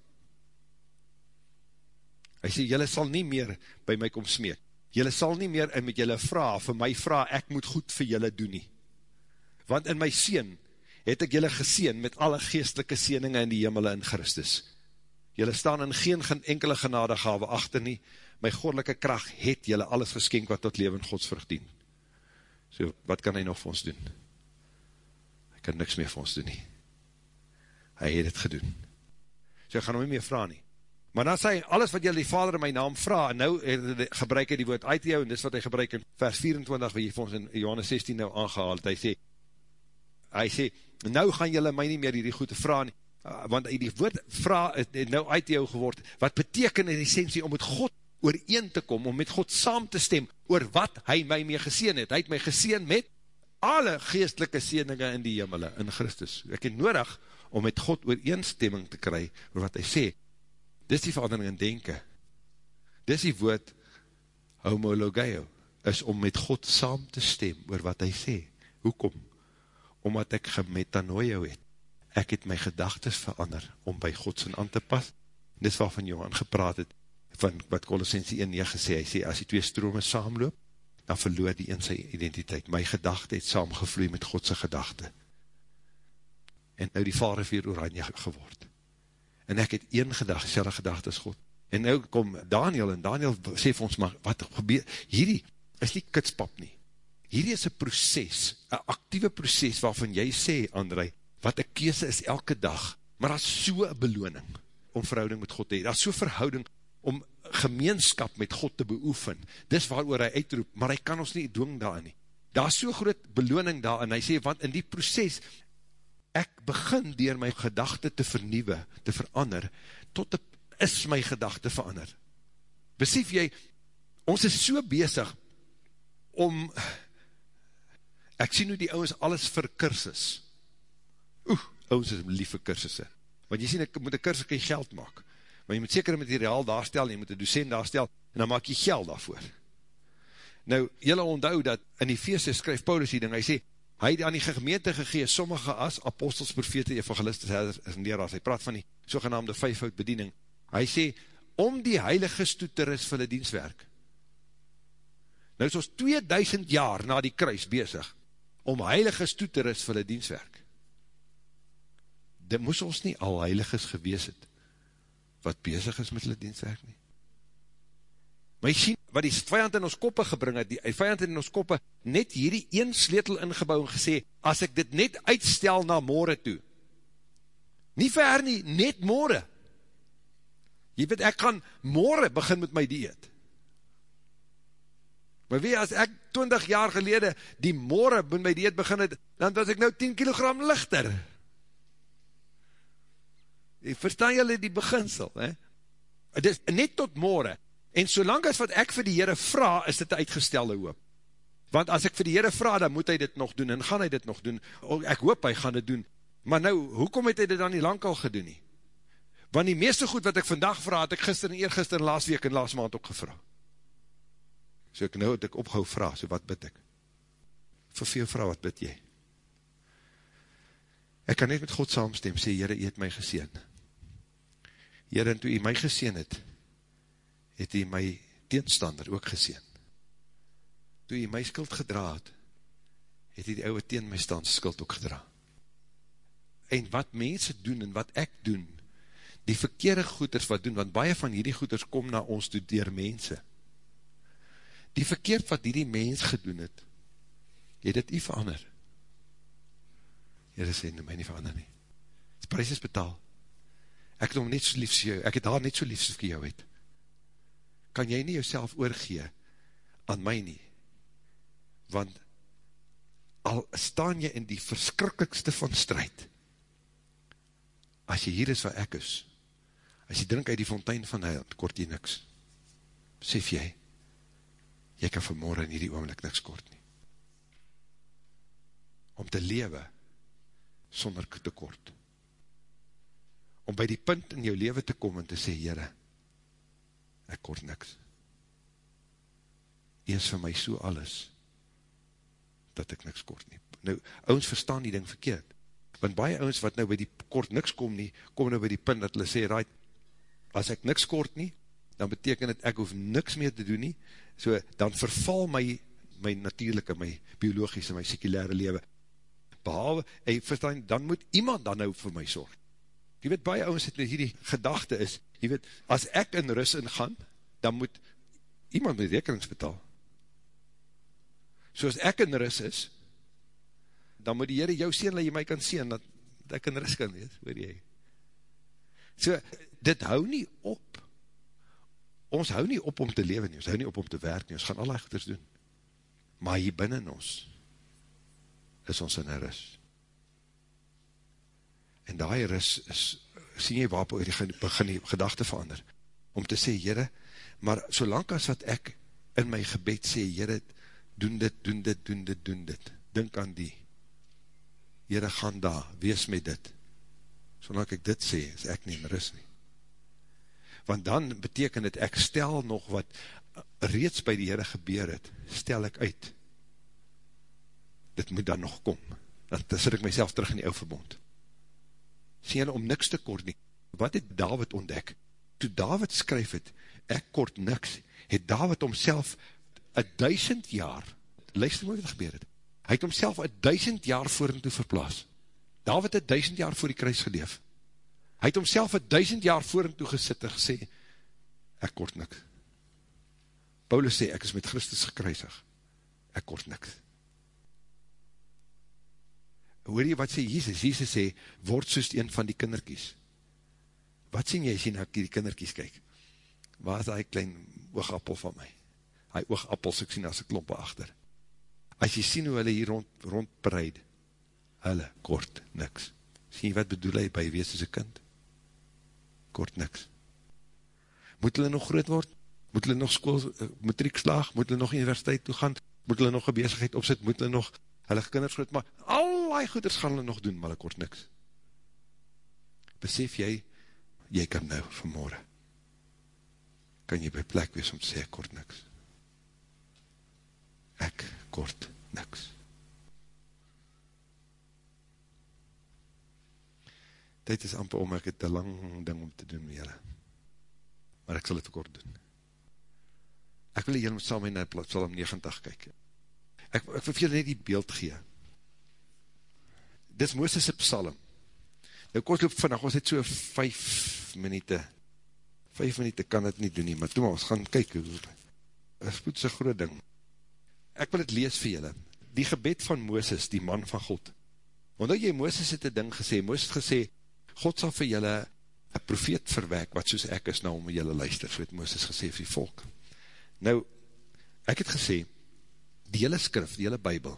Hy sê, jylle sal nie meer by my kom smeek. Jylle sal nie meer met jylle vraag, vir my vraag, ek moet goed vir jylle doen nie. Want in my seen, het ek jylle geseen met alle geestelike seeninge in die hemel in Christus. Jylle staan in geen, enkele genadegave achter nie, my godelike kracht het jylle alles geskenk wat tot leven gods verdien. So, wat kan hy nog vir ons doen? Hy kan niks meer vir ons doen nie. Hy het het gedoen. So, gaan hom nie meer vraag nie. Maar dan sê hy, alles wat jylle die vader in my naam vraag, en nou gebruik hy die woord uit jou, en dis wat hy gebruik in vers 24, wat jy vir ons in Johannes 16 nou aangehaald, hy sê, hy sê, nou gaan jylle my nie meer die goede vraag nie, want die woord vraag het nou uit jou geword, wat beteken in essentie om met God ooreen te kom, om met God saam te stem, oor wat hy my mee geseen het, hy het my geseen met alle geestelike seeninge in die hemele, in Christus, ek het nodig om met God ooreenstemming te kry, oor wat hy sê, dis die verandering in denken, dis die woord homologeo, is om met God saam te stem, oor wat hy sê, hoekom? Omdat ek gemetanoio het, ek het my gedagtes verander, om by Godsin aan te pas, dis waarvan Johan gepraat het, van wat Colossense 1.9 gesê, hy sê, as die twee strome saamloop, dan verloor die in sy identiteit, my gedachte het saamgevloei met Godse gedachte, en nou die vader weer oranje geword, en ek het een gedachte, selwe gedachte is God, en nou kom Daniel, en Daniel sê vir ons, maar wat gebeur, hierdie is nie kitspap nie, hierdie is een proces, een actieve proces, waarvan jy sê, André, wat een kese is elke dag, maar dat is so'n beloning, om verhouding met God te hee, dat is so'n verhouding, om gemeenskap met God te beoefen, dis waar hy uitroep, maar hy kan ons nie dwing daarin nie, daar is so'n groot beloning daarin, hy sê, want in die proces, ek begin dier my gedachte te vernieuwe, te verander, tot die, is my gedachte verander. Besef jy, ons is so bezig, om, ek sien hoe die ouwens alles vir kursus, oeh, ouwens is lief vir kursusse, want jy sien, ek moet een kursus kan geld maak, maar jy moet seker materiaal daarstel, jy moet een docent daarstel, en dan maak jy geld daarvoor. Nou, jylle onthou dat, in die feest skryf Paulus die ding, hy sê, hy het aan die gemeente gegee, sommige as apostels, profete, evangelistes, en leraars, hy praat van die sogenaamde vijfhoud bediening, hy sê, om die heiliges toe te ris vir die dienstwerk. Nou is ons 2000 jaar na die kruis bezig, om heiliges toe te ris vir die dienstwerk. Dit moes ons nie al heiliges gewees het, wat bezig is met die dienstwerk nie. Maar jy sien, wat die vijand in ons koppe gebring het, die vijand in ons koppe net hierdie een sleetel ingebouw en gesê, as ek dit net uitstel na morgen toe, nie ver nie, net morgen, jy weet, ek kan morgen begin met my dieet, maar weet, as ek 20 jaar gelede, die morgen met my dieet begin het, dan was ek nou 10 kilogram lichter, verstaan julle die beginsel, he? het is net tot morgen, En solang as wat ek vir die Heere vraag, is dit uitgestelde hoop. Want as ek vir die Heere vraag, dan moet hy dit nog doen, en gaan hy dit nog doen. Ek hoop hy gaan dit doen. Maar nou, hoekom het hy dit dan nie lang al gedoen nie? Want die meeste goed wat ek vandag vraag, het ek gister en eergister en laas week en laas maand ook gevraag. So ek nou het ek opgehou vraag, so wat bid ek? Vir veel vraag, wat bid jy? Ek kan net met God saamstem, sê, Heere, jy het my geseen. Heere, en toe jy my geseen het, het hy my teenstander ook geseen. Toe hy my skuld gedra het, het hy die ouwe teen my stand skuld ook gedra. En wat mense doen en wat ek doen, die verkeerde goeders wat doen, want baie van hierdie goeders kom na ons toe dier mense. Die verkeerd wat hierdie mens gedoen het, het het nie verander. Heere sê, my nie verander nie. Die prijs is betaal. Ek het hom net so liefs vir jou, ek het daar net so liefs vir jou het kan jy nie jouself oorgee aan my nie, want al staan jy in die verskrikkelijkste van strijd, as jy hier is waar ek is, as jy drink uit die fontein van heil, kort jy niks, besef jy, jy kan vanmorgen in hierdie oomlik niks kort nie, om te lewe, sonder te kort, om by die punt in jou leven te kom en te sê, Heere, ek kort niks. hy is vir my so alles, dat ek niks kort nie. Nou, ouwens verstaan die ding verkeerd, want baie ouwens wat nou by die kort niks kom nie, kom nou by die punt dat hulle sê, right, as ek niks kort nie, dan beteken het ek hoef niks meer te doen nie, so dan verval my, my natuurlijke, my biologische, my sekulare lewe, behalwe, hey, verstaan, dan moet iemand dan nou vir my sorg. Jy weet, baie ouwens het met hierdie gedachte is, jy weet, as ek in rus ingaan, dan moet iemand my rekenings betaal. So as ek in rus is, dan moet die Heere jou sien, dat jy my kan sien, dat, dat ek in rus kan wees, hoor jy. So, dit hou nie op. Ons hou nie op om te leven nie, ons hou nie op om te werk nie, ons gaan allerlei goeders doen. Maar hier binnen ons, is ons in een rus. En die rus is, sien jy waarop die begin die gedachte verander, om te sê, Heere, maar solank as wat ek in my gebed sê, Heere, doen dit, doen dit, doen dit, doen dit, dink aan die, Heere, gaan daar, wees met dit, solank ek dit sê, is ek nie in rus nie. Want dan beteken het, ek stel nog wat reeds by die Heere gebeur het, stel ek uit, dit moet dan nog kom, dan sit ek myself terug in die ou verbond. Sien jy om niks te kort nie, wat het David ontdek? Toe David skryf het, ek kort niks, het David homself een duisend jaar, luister wat gebeur het, hy het homself een duisend jaar voor en toe verplaas. David het duisend jaar voor die kruis geleef. Hy het homself een duisend jaar voor en toe gesit en gesê, ek kort niks. Paulus sê, ek is met Christus gekruisig, ek kort niks hoor jy wat sê Jesus? Jesus sê, word soos een van die kinderkies. Wat sien jy as jy na die kinderkies kyk? Waar is die klein oogappel van my? Hy oogappels, ek sien as een klompe achter. As jy sien hoe hulle hier rond, rond bereid, hulle kort niks. Sien jy wat bedoel hy by wees as een kind? Kort niks. Moet hulle nog groot word? Moet hulle nog school, eh, matriek slaag? Moet hulle nog universiteit toe gaan? Moet hulle nog een bezigheid opzet? Moet hulle nog hulle kinders groot, maar al die goeders gaan hulle nog doen, maar hulle kort niks. Besef jy, jy kan nou vanmorgen, kan jy by plek wees om te sê, ek kort niks. Ek kort niks. Dit is amper om, ek het een lang ding om te doen met julle. Maar ek sal het kort doen. Ek wil julle saam in Psalm 90 kyk ek, ek wil vir julle net die beeld gee. Dis Mooses' psalm. Nou kom ons loop vannacht, ons het so 5 minute, 5 minute kan het nie doen nie, maar toe maar, ons gaan kyk, is goed so groot ding. Ek wil het lees vir julle, die gebed van Mooses, die man van God. Want nou jy Mooses het een ding gesê, Mooses gesê, God sal vir julle een profeet verwek, wat soos ek is nou om julle luister, so het Mooses gesê vir die volk. Nou, ek het gesê, die hele skrif, die hele bybel,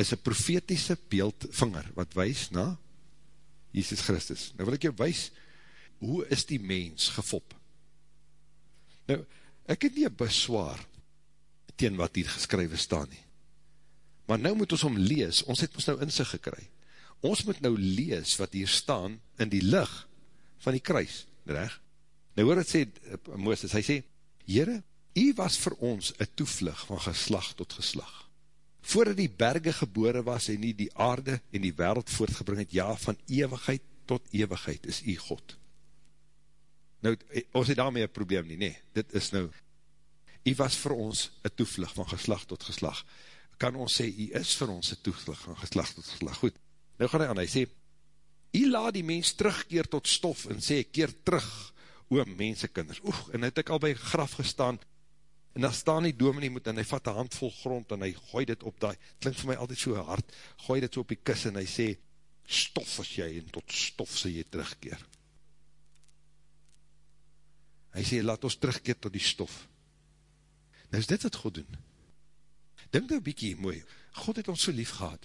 is een profetiese beeldvinger, wat wees na Jesus Christus. Nou wil ek jou wees, hoe is die mens gefop? Nou, ek het nie een beswaar, teen wat hier geskrywe staan nie. Maar nou moet ons om lees, ons het ons nou in sig gekry. Ons moet nou lees wat hier staan in die lig van die kruis, reg? Nou hoor het sê, eh, Mooses, hy sê, Heere, U was vir ons een toevlug van geslag tot geslag. Voordat die berge gebore was en nie die aarde en die wereld voortgebring het, ja, van eeuwigheid tot eeuwigheid is U God. Nou, ons het daarmee een probleem nie, nee, dit is nou, U was vir ons een toevlug van geslag tot geslag. Kan ons sê, U is vir ons een toevlug van geslag tot geslag. Goed, nou gaan hy aan, hy sê, U laat die mens terugkeer tot stof en sê, keer terug, o mensekinders. Oef, en het ek al by graf gestaan, en dan staan die dominee moet, en hy vat een handvol grond, en hy gooi dit op die, klink vir my altyd so hard, gooi dit so op die kus, en hy sê, stof is jy, en tot stof sal jy terugkeer. Hy sê, laat ons terugkeer tot die stof. Nou is dit wat God doen. Dink nou bykie mooi, God het ons so lief gehad,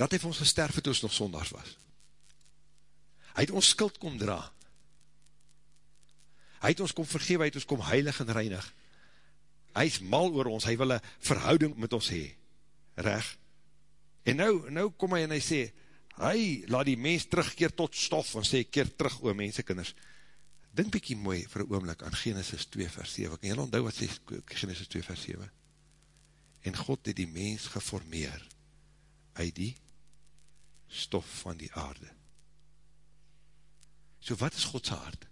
dat hy vir ons gesterf het, ons nog sondags was. Hy het ons skuld kom dra. Hy het ons kom vergewe, hy het ons kom heilig en reinig hy is mal oor ons, hy wil een verhouding met ons hee, reg? En nou, nou kom hy en hy sê, hy laat die mens terugkeer tot stof, en sê, keer terug oor mensekinders, Dink bykie mooi vir een oomlik aan Genesis 2 vers 7. Kan jy onthou wat sê Genesis 2 vers 7? En God het die mens geformeer uit die stof van die aarde. So wat is Godse hart?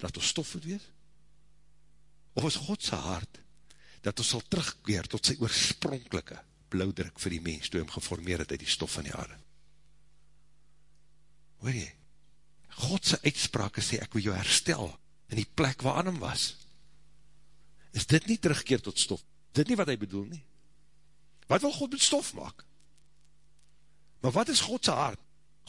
Dat ons stof moet wees? Of is Godse hart dat ons sal terugkeer tot sy oorspronkelike blauwdruk vir die mens, toe hy hem geformeer het uit die stof van die aarde? Hoor jy? Godse uitsprake sê, ek wil jou herstel in die plek waar Adam was. Is dit nie terugkeer tot stof? Is dit nie wat hy bedoel nie? Wat wil God met stof maak? Maar wat is Godse hart?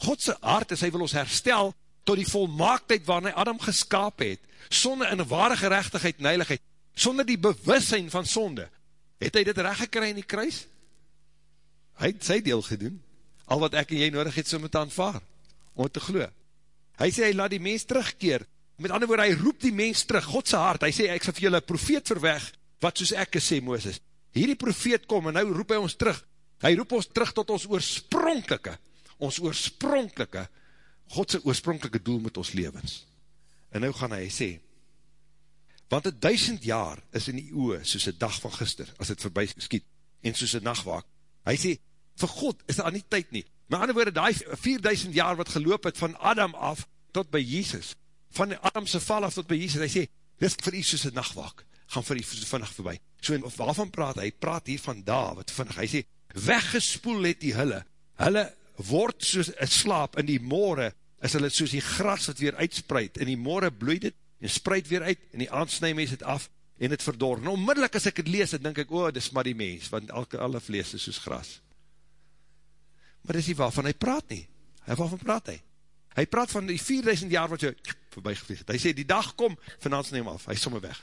Godse hart is, hy wil ons herstel tot die volmaaktheid waarin hy Adam geskaap het, sonder in ware gerechtigheid en heiligheid, sonder die bewussein van sonde. Het hy dit recht gekry in die kruis? Hy het sy deel gedoen. Al wat ek en jy nodig het, so moet aanvaar, om te glo. Hy sê, hy laat die mens terugkeer. Met ander woord, hy roep die mens terug, Godse hart. Hy sê, ek sal vir julle profeet verweg, wat soos ek sê, Mooses. Hierdie profeet kom, en nou roep hy ons terug. Hy roep ons terug tot ons oorspronkelike, ons oorspronkelike, Godse oorspronkelike doel met ons levens. En nou gaan hy sê, want een duisend jaar is in die oe soos een dag van gister, as het voorbij skiet, en soos een nachtwaak. Hy sê, vir God is daar nie tyd nie. Maar ander woorde, die 4000 jaar wat geloop het van Adam af tot by Jesus, van Adamse val af tot by Jesus, hy sê, dis vir u soos een nachtwaak, gaan vir u vannig voorbij. So, en waarvan praat hy? Praat hier van daar, wat vannig, hy sê, weggespoel het die hulle, hulle word soos slaap, in die moore is hulle soos die gras wat weer uitspreid, in die moore bloei dit, en spreid weer uit, en die aansnij mens het af, en het verdor. En onmiddellik as ek het lees, dan denk ek, oh, dis maar die mens, want elke, alle vlees is soos gras. Maar dis nie waarvan hy praat nie. Hy waarvan praat hy? Hy praat van die 4000 jaar wat jy voorbij gevlieg het. Hy sê, die dag kom, vanavond neem af, hy is somme weg.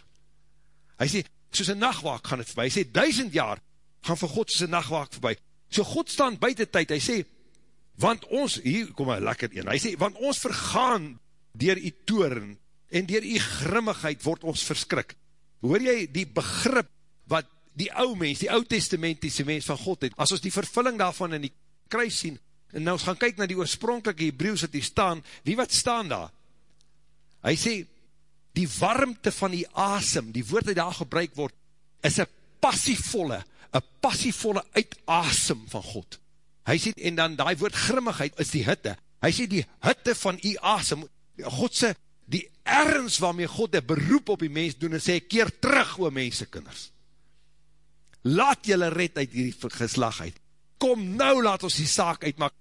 Hy sê, soos een nachtwaak gaan het voorbij. Hy sê, duizend jaar gaan vir God soos een nachtwaak voorbij. So God staan buiten tyd, hy sê, want ons, hier kom een lekker een, hy sê, want ons vergaan dier die toren, en dier die grimmigheid word ons verskrik. Hoor jy die begrip wat die ou mens, die oud testamentiese mens van God het, as ons die vervulling daarvan in die kruis sien, en nou ons gaan kyk na die oorspronkelike Hebrews wat die staan, wie wat staan daar? Hy sê, die warmte van die asem, die woord wat daar gebruik word, is een passievolle, een passievolle uitasem van God. Hy sê, en dan die woord grimmigheid is die hitte. Hy sê, die hitte van die asem, God sê, die ergens waarmee God een beroep op die mens doen, en sê, keer terug, o mensekinders. Laat julle red uit die geslagheid. Kom nou, laat ons die saak uitmaak.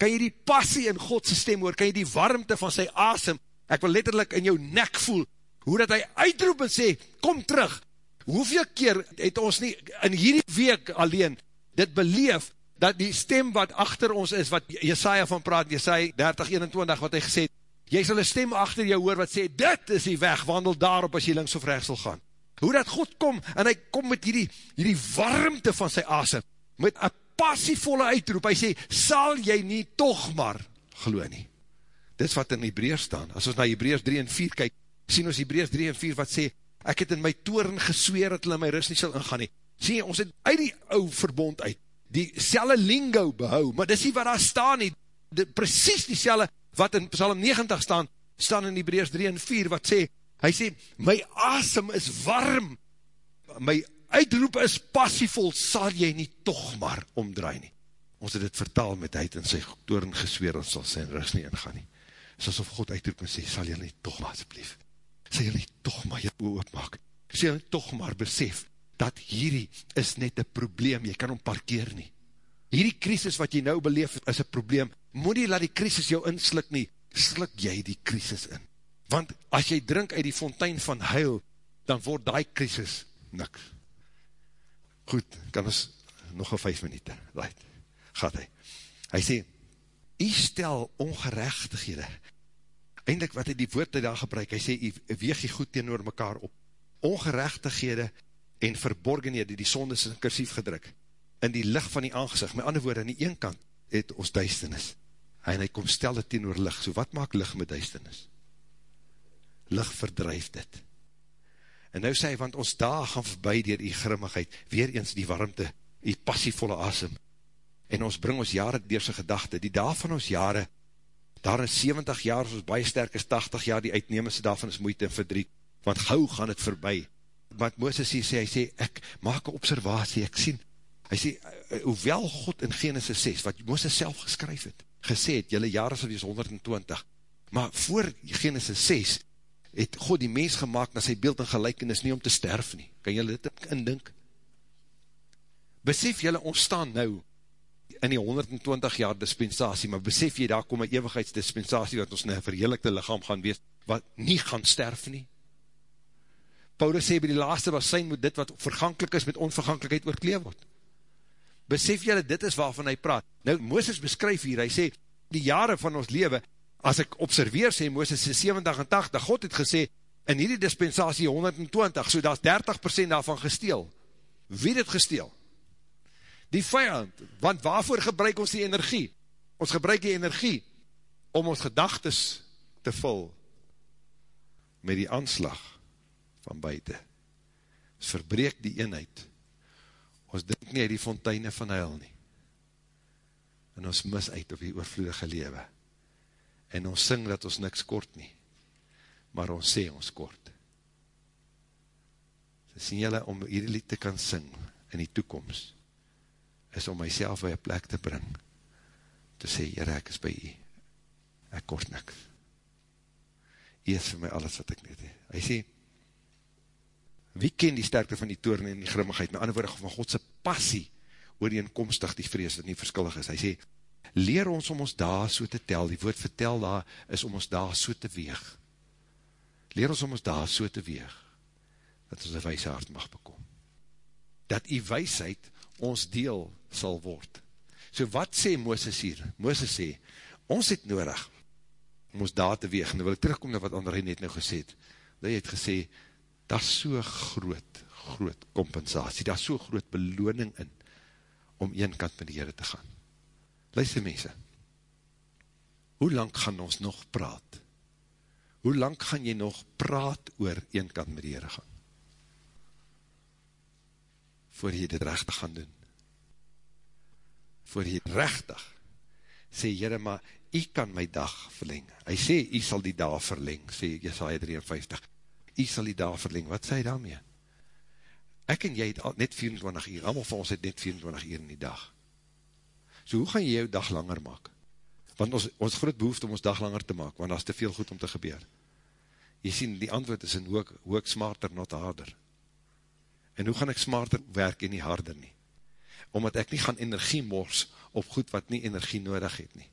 Kan jy die passie in Godse stem hoor? Kan jy die warmte van sy asem, ek wil letterlijk in jou nek voel, hoe dat hy uitroep en sê, kom terug. Hoeveel keer het ons nie in hierdie week alleen dit beleef, dat die stem wat achter ons is, wat Jesaja van praat, Jesaja 30, 21, wat hy gesê het, jy sal een stem achter jou hoor wat sê, dit is die weg, wandel daarop as jy links of rechts sal gaan. Hoe dat God kom, en hy kom met hierdie, hierdie warmte van sy asem, met een passievolle uitroep, hy sê, sal jy nie toch maar geloo nie. Dit is wat in Hebreers staan. As ons na Hebreers 3 en 4 kyk, sien ons Hebreers 3 en 4 wat sê, ek het in my toren gesweer dat hulle my rust nie sal ingaan nie. Sien ons het uit die ou verbond uit, die selle lingo behou, maar dis nie wat daar staan nie, die, precies die selle wat in Psalm 90 staan, staan in Hebreers 3 en 4, wat sê, hy sê, my asem is warm, my uitroep is passievol, sal jy nie toch maar omdraai nie. Ons het dit vertaal met hy het in sy toren gesweer, ons sal sy rust nie ingaan nie. Is asof God uitroep en sê, sal jy nie toch maar asblief, sal jy nie toch maar jy oopmaak, sal jy nie toch maar besef, dat hierdie is net een probleem, jy kan hom parkeer nie. Hierdie krisis wat jy nou beleef is een probleem, moet nie laat die krisis jou inslik nie, slik jy die krisis in. Want as jy drink uit die fontein van huil, dan word die krisis niks. Goed, kan ons nog een vijf minuut, right, gaat hy. Hy sê, jy stel ongerechtighede, eindelijk wat hy die woord daar gebruik, hy sê, jy weeg jy goed teenoor mekaar op, ongerechtighede en verborgenhede, die sondes in kursief gedruk, in die licht van die aangezicht, met ander woorde, aan die een kant het ons duisternis, en hy kom stel het teenoor licht, so wat maak licht met duisternis? Licht verdrijf dit, En nou sê hy, want ons daar gaan voorbij dier die grimmigheid, weer eens die warmte, die passievolle asem, en ons bring ons jare dier sy gedachte, die daar van ons jare, daar in 70 jaar, soos baie sterk is 80 jaar, die uitnemendste daarvan is moeite en verdriet, want gauw gaan het voorbij. Wat Mooses hier sê, hy sê, ek maak een observatie, ek sien, hy sê, hoewel God in Genesis 6, wat Mooses self geskryf het, gesê het, jylle jare sal wees 120, maar voor Genesis 6, het God die mens gemaakt na sy beeld en gelijkenis nie om te sterf nie. Kan jylle dit indink? Besef jylle, ons staan nou in die 120 jaar dispensatie, maar besef jy, daar kom een eeuwigheidsdispensatie, wat ons in een verheerlikte lichaam gaan wees, wat nie gaan sterf nie. Paulus sê, by die laaste was sy, moet dit wat vergankelijk is, met onvergankelijkheid oorkleef word. Besef jylle, dit is waarvan hy praat. Nou, Mooses beskryf hier, hy sê, die jare van ons leven, as ek observeer, sê Mooses sê 87, God het gesê, in hierdie dispensatie 120, so daar is 30% daarvan gesteel. Wie het gesteel? Die vijand, want waarvoor gebruik ons die energie? Ons gebruik die energie, om ons gedagtes te vul, met die aanslag, van buiten. Ons verbreek die eenheid. Ons dink nie uit die fonteine van huil nie. En ons mis uit op die oorvloedige lewe. En ons sing dat ons niks kort nie. Maar ons sê ons kort. So sien jylle, om hierdie lied te kan sing in die toekomst, is om myself by een plek te bring, te sê, Heere, ek is by jy. Ek kort niks. Jy is vir my alles wat ek net he. Hy sê, wie ken die sterkte van die toren en die grimmigheid, met ander woorde van Godse passie, oor die inkomstig die vrees, wat nie verskillig is. Hy sê, leer ons om ons daar so te tel, die woord vertel daar, is om ons daar so te weeg. Leer ons om ons daar so te weeg, dat ons een wijse hart mag bekom. Dat die wijsheid ons deel sal word. So wat sê Mooses hier? Mooses sê, ons het nodig, om ons daar te weeg, en dan wil ek terugkom na wat André net nou gesê het, dat hy het gesê, daar so groot, groot compensatie, daar so groot beloning in, om een kant met die Heere te gaan. Luister mense, hoe lang gaan ons nog praat? Hoe lang gaan jy nog praat oor een kant met die Heere gaan? Voor jy dit rechtig gaan doen. Voor jy rechtig sê, Heere, maar jy kan my dag verleng. Hy sê, jy sal die dag verleng, sê Jesaja 53. Jy sal die dag verleng. Wat sê hy daarmee? Ek en jy het net 24 uur, allemaal van ons het net 24 uur in die dag. So hoe gaan jy jou dag langer maak? Want ons, ons groot behoefte om ons dag langer te maak, want dat is te veel goed om te gebeur. Jy sien, die antwoord is in hoe, hoe ek smarter, not harder. En hoe gaan ek smarter werk en nie harder nie? Omdat ek nie gaan energie mors op goed wat nie energie nodig het nie.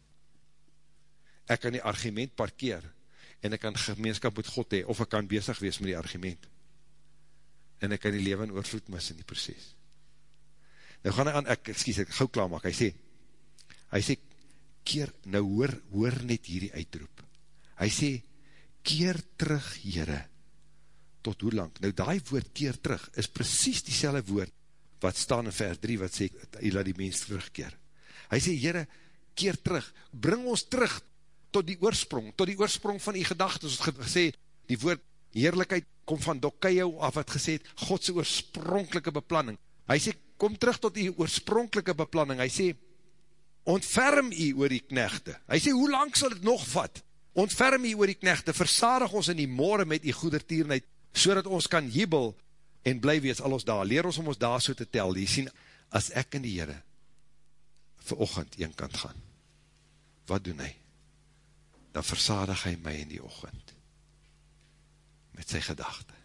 Ek kan die argument parkeer, en ek kan gemeenskap met God hee, of ek kan bezig wees met die argument en ek kan die leven in oorvloed mis in die proces. Nou gaan hy aan, ek, excuse, ek gauw klaar maak, hy sê, hy sê, keer, nou hoor, hoor net hierdie uitroep. Hy sê, keer terug, Heere, tot hoe lang? Nou die woord keer terug, is precies die woord, wat staan in vers 3, wat sê, hy laat die mens terugkeer. Hy sê, Heere, keer terug, bring ons terug, tot die oorsprong, tot die oorsprong van die gedagtes, ons het gesê, die woord heerlijkheid kom van Dokkeio af wat gesê het, Godse oorspronkelike beplanning. Hy sê, kom terug tot die oorspronkelike beplanning. Hy sê, ontferm jy oor die knechte. Hy sê, hoe lang sal het nog vat? Ontferm jy oor die knechte, versadig ons in die morgen met die goedertierenheid, so ons kan jubel en bly wees al ons daar. Leer ons om ons daar so te tel. Jy sê, as ek in die Heere vir ochend een kant gaan, wat doen hy? Dan versadig hy my in die ochend met sy gedachte.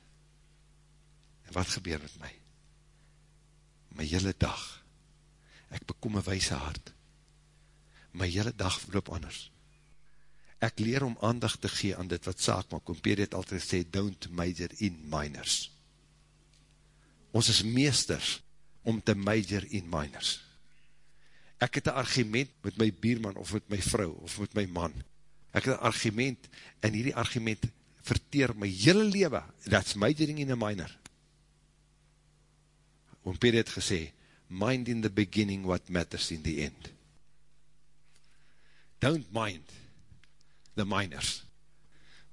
En wat gebeur met my? My hele dag, ek bekom een wijse hart. My hele dag loop anders. Ek leer om aandacht te gee aan dit wat saak maak. Kompeer het altyd sê, don't major in minors. Ons is meesters om te major in minors. Ek het een argument met my bierman, of met my vrou, of met my man. Ek het een argument, en hierdie argument verteer my hele lewe, that's majoring in a minor. Oom Peter het gesê, mind in the beginning what matters in the end. Don't mind the minors.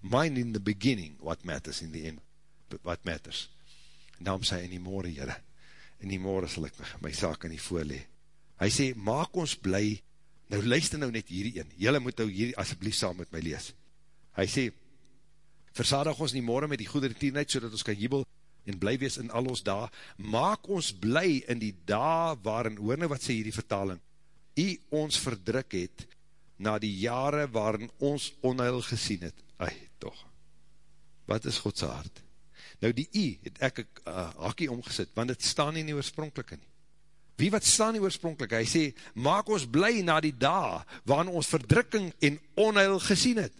Mind in the beginning what matters in the end, what matters. En daarom sê in die morgen, jyre, in die morgen sal ek my, my saak in die voorlee. Hy sê, maak ons bly Nou luister nou net hierdie een, jylle moet nou hierdie asjeblief saam met my lees. Hy sê, versadig ons nie morgen met die goede retierheid, so ons kan jubel en bly wees in al ons dae, maak ons bly in die dae waarin, hoor nou wat sê hierdie vertaling, u ons verdruk het, na die jare waarin ons onheil gesien het, ai, toch, wat is Godse hart? Nou die i het ek uh, hakkie omgesit, want het staan nie in die oorspronkelike nie. Wie wat staan nie oorspronkelijk? Hy sê, maak ons bly na die dag, waarin ons verdrukking en onheil gesien het.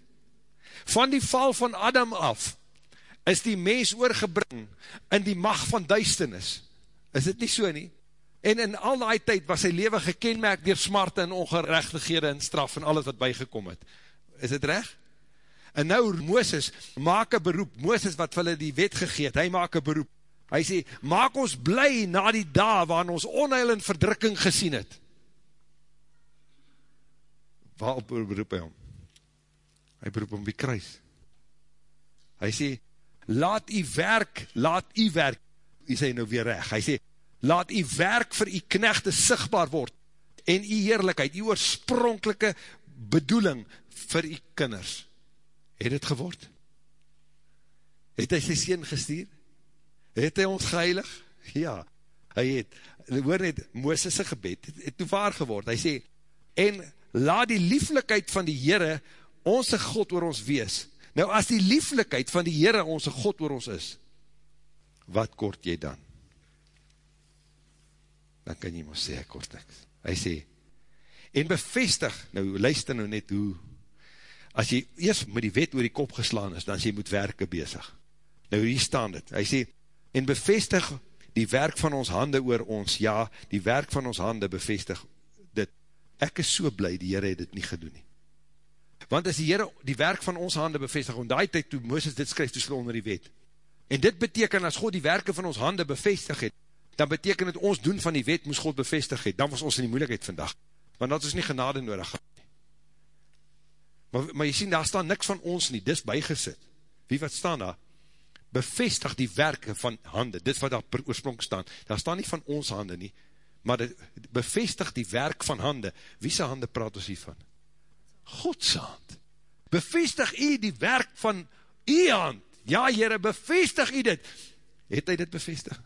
Van die val van Adam af, is die mens oorgebring in die macht van duisternis. Is dit nie so nie? En in al die tyd was sy leven gekenmerk door smarte en ongerechtighede en straf en alles wat bygekom het. Is dit recht? En nou Mooses maak een beroep, Mooses wat vir hulle die wet gegeet, hy maak een beroep. Hy sê, maak ons bly na die dag waarin ons onheil en verdrukking gesien het. Waar beroep hy om? Hy beroep om die kruis. Hy sê, laat die werk, laat die werk, hy sê nou weer recht, hy sê, laat die werk vir die knechte sigtbaar word, en die heerlijkheid, die oorspronkelike bedoeling vir die kinders. Het het geword? Het hy sy sien gestuur? Het hy ons geheilig? Ja, hy het, hoor net, Mooses' gebed, het, het toewaar geword, hy sê, en laat die lieflikheid van die Heere, onze God oor ons wees. Nou, as die lieflikheid van die Heere, onze God oor ons is, wat kort jy dan? Dan kan jy ons sê, ek kort niks. Hy sê, en bevestig, nou luister nou net hoe, as jy eerst met die wet oor die kop geslaan is, dan sê jy moet werke bezig. Nou hier staan dit, hy sê, en bevestig die werk van ons hande oor ons, ja, die werk van ons hande bevestig dit. Ek is so blij, die Heere het dit nie gedoen nie. Want as die Heere die werk van ons hande bevestig, en die tyd toe Mooses dit skryf, toe slo onder die wet. En dit beteken, as God die werke van ons hande bevestig het, dan beteken het ons doen van die wet, moes God bevestig het, dan was ons in die moeilijkheid vandag. Want dat is nie genade nodig gehad. Maar, maar jy sien, daar staan niks van ons nie, dis bygesit. Wie wat staan daar? Bevestig die werke van hande, dit wat daar per oorsprong staan, daar staan nie van ons hande nie, maar dit bevestig die werk van hande, wie sy hande praat ons hiervan? Godse hand. Bevestig jy die werk van jy hand, ja jyre, bevestig jy dit, het hy dit bevestig?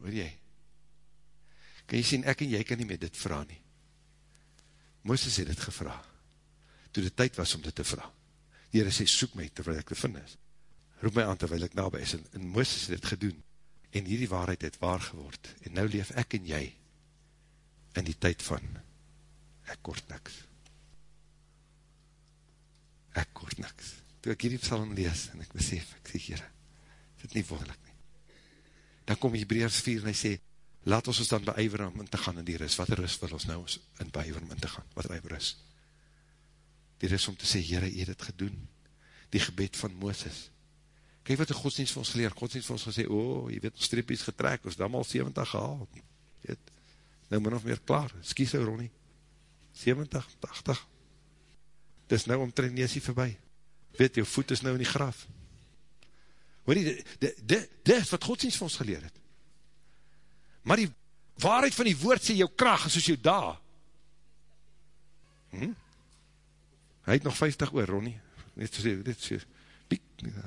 Hoor jy? Kan jy sien, ek en jy kan nie meer dit vraag nie. Mooses het dit gevra, toe die tyd was om dit te vraag. Die Heere sê, soek my terwijl ek te vind is. Roep my aan terwijl ek nabij is. En, en Mooses het dit gedoen. En hierdie waarheid het waar geword. En nou leef ek en jy in die tyd van ek kort niks. Ek kort niks. Toe ek hierdie psalm lees en ek besef, ek sê, Heere, dit nie wonderlik nie. Dan kom Hebreërs 4 en hy sê, laat ons ons dan beijver om in te gaan in die ris. Wat is wil ons nou in beijver om in te gaan? Wat er is? Die is om te sê, Heere, jy het het gedoen, die gebed van Mooses. Kijk wat die godsdienst vir ons geleer, godsdienst vir ons gesê, o, oh, jy weet, ons streepies getrek, ons dan al 70 gehaald, weet, nou min of meer klaar, skies ou Ronnie, 70, 80, dis nou omtrent neesie voorbij, weet, jou voet is nou in die graf, hoor die, dit is wat godsdienst vir ons geleer het, maar die waarheid van die woord sê, jou kracht is soos jou da, hm? Hy het nog 50 oor, Ronnie. Net so, net so, piek,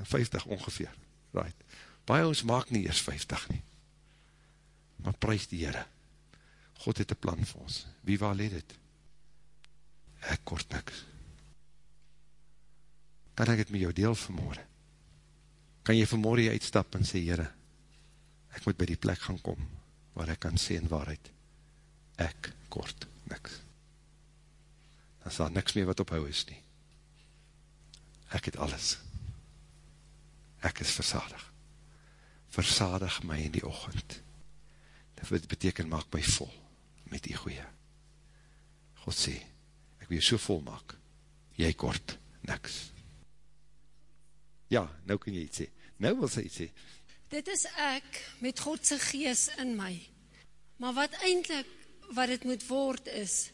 50 ongeveer. Right. Baie ons maak nie eers 50 nie. Maar prijs die Heere. God het een plan vir ons. Wie waar leed het? Ek kort niks. Kan ek het met jou deel vanmorgen? Kan jy vanmorgen uitstap en sê, Heere, ek moet by die plek gaan kom, waar ek kan sê in waarheid, ek kort niks dan is daar niks meer wat ophou is nie. Ek het alles. Ek is versadig. Versadig my in die ochend. Dit beteken, maak my vol met die goeie. God sê, ek wil jy so vol maak, jy kort niks. Ja, nou kan jy iets sê. Nou wil sy iets sê. Dit is ek met Godse gees in my. Maar wat eindelijk, wat het moet word is,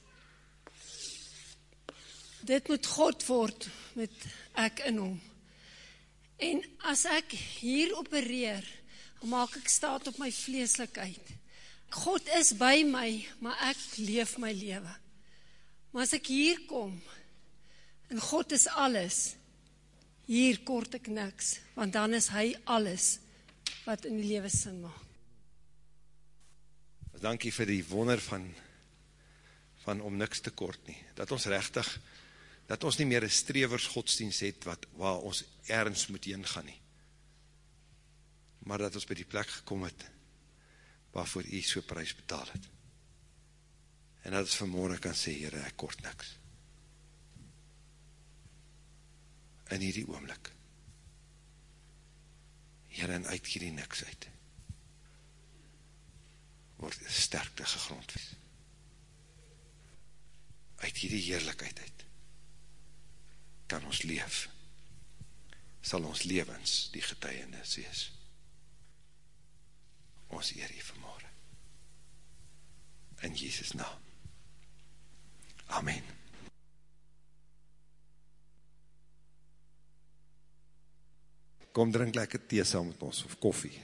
dit moet God word met ek in hom. En as ek hier opereer, maak ek staat op my vleeslikheid. God is by my, maar ek leef my lewe. Maar as ek hier kom, en God is alles, hier kort ek niks, want dan is hy alles, wat in die lewe sin maak. Dankie vir die wonder van, van om niks te kort nie. Dat ons rechtig, dat ons nie meer een strevers godsdienst het, wat, waar ons ergens moet heen gaan nie. Maar dat ons by die plek gekom het, waarvoor jy so prijs betaal het. En dat ons vanmorgen kan sê, Heere, ek kort niks. In hierdie oomlik. Heere, en uit hierdie niks uit. Word sterkte gegrond. Uit hierdie heerlijkheid uit. Kan ons leef. Sal ons levens die getuienis wees. Ons eer hier vanmorgen. In Jesus naam. Amen. Kom drink lekker thee saam met ons, of koffie.